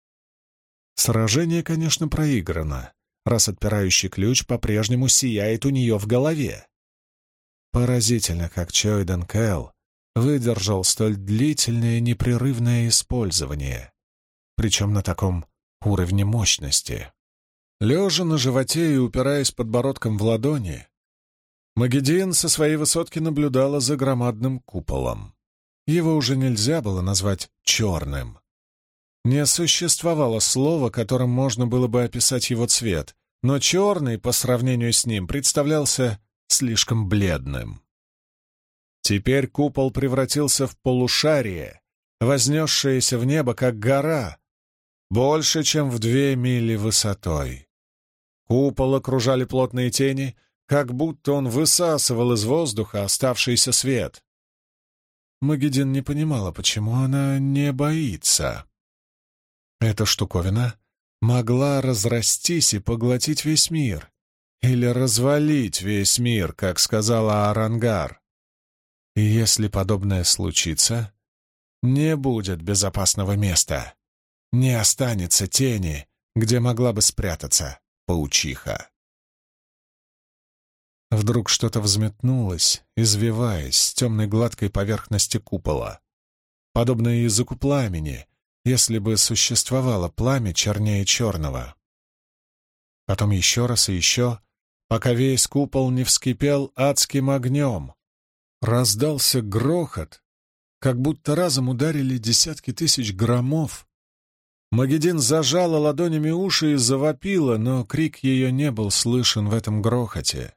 Сражение, конечно, проиграно, раз отпирающий ключ по-прежнему сияет у нее в голове. Поразительно, как Чойден Кэл выдержал столь длительное непрерывное использование, причем на таком уровне мощности. Лежа на животе и упираясь подбородком в ладони, Магедин со своей высотки наблюдала за громадным куполом. Его уже нельзя было назвать черным. Не существовало слова, которым можно было бы описать его цвет, но черный, по сравнению с ним, представлялся слишком бледным. Теперь купол превратился в полушарие, вознесшееся в небо, как гора, больше, чем в две мили высотой. Купол окружали плотные тени, как будто он высасывал из воздуха оставшийся свет. Магедин не понимала, почему она не боится. Эта штуковина могла разрастись и поглотить весь мир. Или развалить весь мир, как сказала Арангар. И если подобное случится, не будет безопасного места. Не останется тени, где могла бы спрятаться паучиха. Вдруг что-то взметнулось, извиваясь с темной гладкой поверхности купола, подобное языку пламени, если бы существовало пламя чернее черного. Потом еще раз и еще, пока весь купол не вскипел адским огнем. Раздался грохот, как будто разом ударили десятки тысяч громов. Магедин зажала ладонями уши и завопила, но крик ее не был слышен в этом грохоте.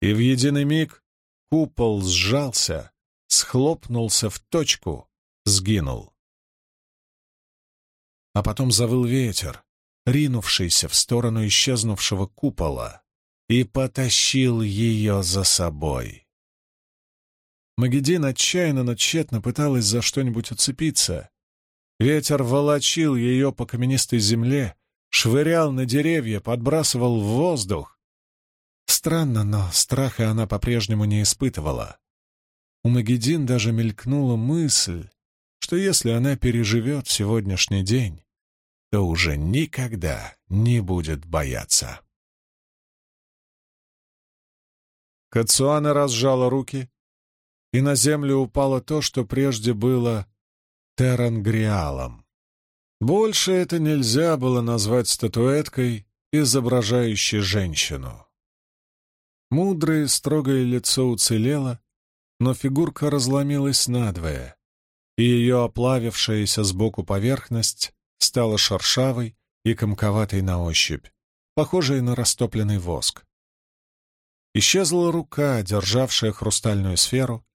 И в единый миг купол сжался, схлопнулся в точку, сгинул. А потом завыл ветер, ринувшийся в сторону исчезнувшего купола, и потащил ее за собой. Магедин отчаянно, но тщетно пыталась за что-нибудь уцепиться. Ветер волочил ее по каменистой земле, швырял на деревья, подбрасывал в воздух, Странно, но страха она по-прежнему не испытывала. У Магедин даже мелькнула мысль, что если она переживет сегодняшний день, то уже никогда не будет бояться. Кацуана разжала руки, и на землю упало то, что прежде было терангриалом. Больше это нельзя было назвать статуэткой, изображающей женщину. Мудрое, строгое лицо уцелело, но фигурка разломилась надвое, и ее оплавившаяся сбоку поверхность стала шершавой и комковатой на ощупь, похожей на растопленный воск. Исчезла рука, державшая хрустальную сферу,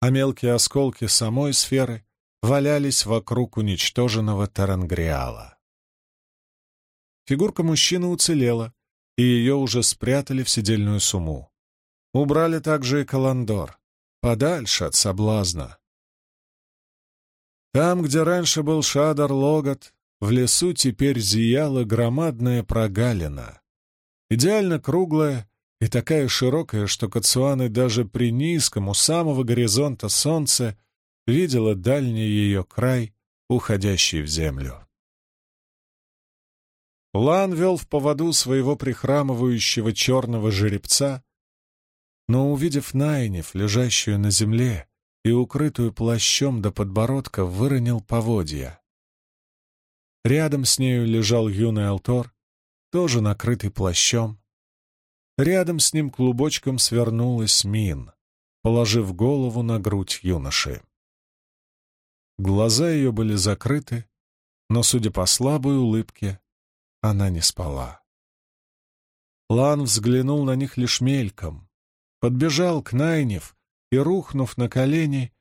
а мелкие осколки самой сферы валялись вокруг уничтоженного Тарангриала. Фигурка мужчины уцелела, и ее уже спрятали в сидельную сумму. Убрали также и Каландор, подальше от соблазна. Там, где раньше был Шадар Логот, в лесу теперь зияла громадная прогалина, идеально круглая и такая широкая, что Кацуаны даже при низком у самого горизонта солнце видела дальний ее край, уходящий в землю. Лан вел в поводу своего прихрамывающего черного жеребца, но, увидев Найнев, лежащую на земле и укрытую плащом до подбородка, выронил поводья. Рядом с нею лежал юный Алтор, тоже накрытый плащом. Рядом с ним клубочком свернулась Мин, положив голову на грудь юноши. Глаза ее были закрыты, но, судя по слабой улыбке, она не спала. Лан взглянул на них лишь мельком, подбежал к Найнев и, рухнув на колени,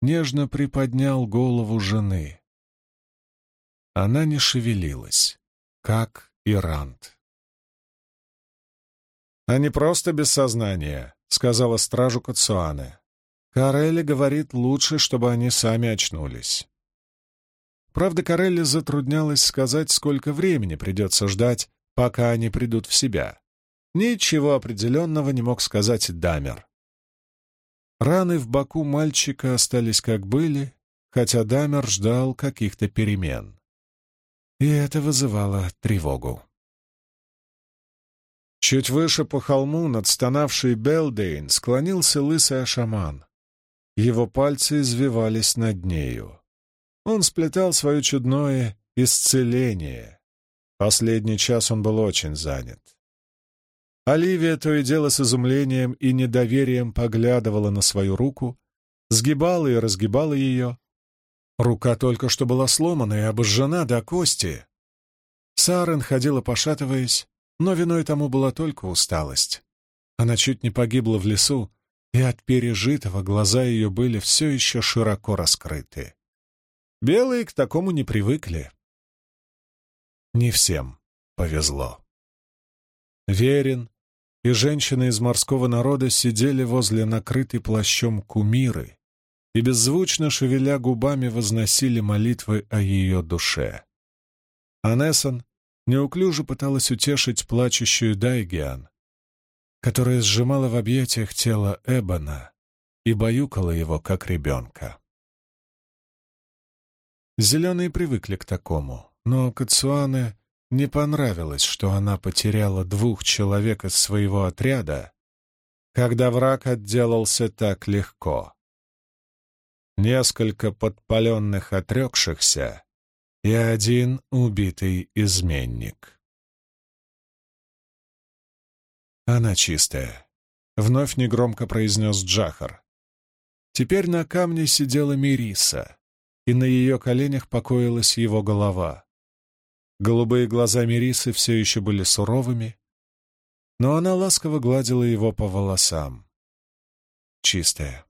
нежно приподнял голову жены. Она не шевелилась, как и Рант. «Они просто без сознания», — сказала стражу Кацуане. «Карелли говорит, лучше, чтобы они сами очнулись». Правда, Карелли затруднялась сказать, сколько времени придется ждать, пока они придут в себя. Ничего определенного не мог сказать Дамер. Раны в боку мальчика остались как были, хотя Дамер ждал каких-то перемен. И это вызывало тревогу. Чуть выше по холму, над стонавшей Белдейн, склонился лысый ашаман. Его пальцы извивались над нею. Он сплетал свое чудное исцеление. Последний час он был очень занят. Оливия то и дело с изумлением и недоверием поглядывала на свою руку, сгибала и разгибала ее. Рука только что была сломана и обожжена до кости. Сарен ходила пошатываясь, но виной тому была только усталость. Она чуть не погибла в лесу, и от пережитого глаза ее были все еще широко раскрыты. Белые к такому не привыкли. Не всем повезло. Верин и женщины из морского народа сидели возле накрытой плащом кумиры и беззвучно шевеля губами возносили молитвы о ее душе. Анессон неуклюже пыталась утешить плачущую Дайгиан, которая сжимала в объятиях тело Эбона и баюкала его, как ребенка. Зеленые привыкли к такому, но Кацуане не понравилось, что она потеряла двух человек из своего отряда, когда враг отделался так легко. Несколько подпаленных отрекшихся и один убитый изменник. Она чистая, — вновь негромко произнес Джахар. Теперь на камне сидела Мириса, и на ее коленях покоилась его голова. Голубые глаза Мирисы все еще были суровыми, но она ласково гладила его по волосам. Чистая.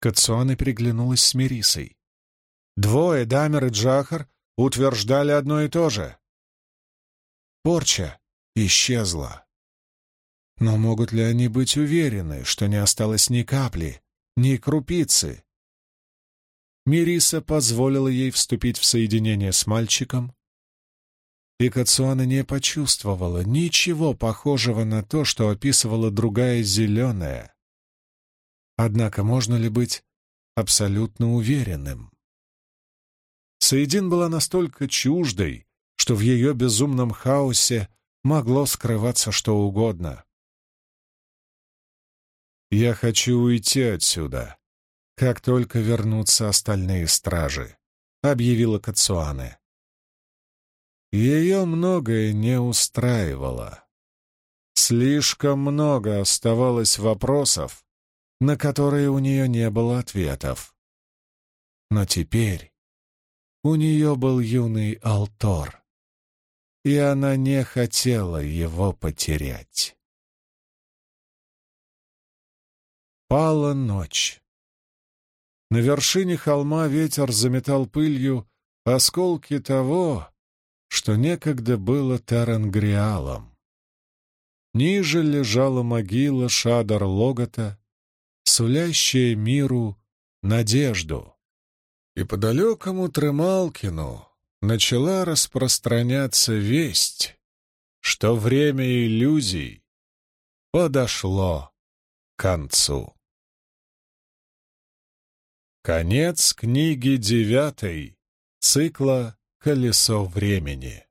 Кацуана переглянулась с Мирисой. Двое, Дамер и Джахар, утверждали одно и то же. Порча исчезла. Но могут ли они быть уверены, что не осталось ни капли, ни крупицы Мириса позволила ей вступить в соединение с мальчиком, и Кацуана не почувствовала ничего похожего на то, что описывала другая зеленая. Однако можно ли быть абсолютно уверенным? Саидин была настолько чуждой, что в ее безумном хаосе могло скрываться что угодно. «Я хочу уйти отсюда», как только вернутся остальные стражи», — объявила Кацуане. Ее многое не устраивало. Слишком много оставалось вопросов, на которые у нее не было ответов. Но теперь у нее был юный Алтор, и она не хотела его потерять. Пала ночь. На вершине холма ветер заметал пылью осколки того, что некогда было Тарангриалом. Ниже лежала могила Шадар Логота, сулящая миру надежду. И по далекому Тремалкину начала распространяться весть, что время иллюзий подошло к концу. Конец книги девятой цикла «Колесо времени».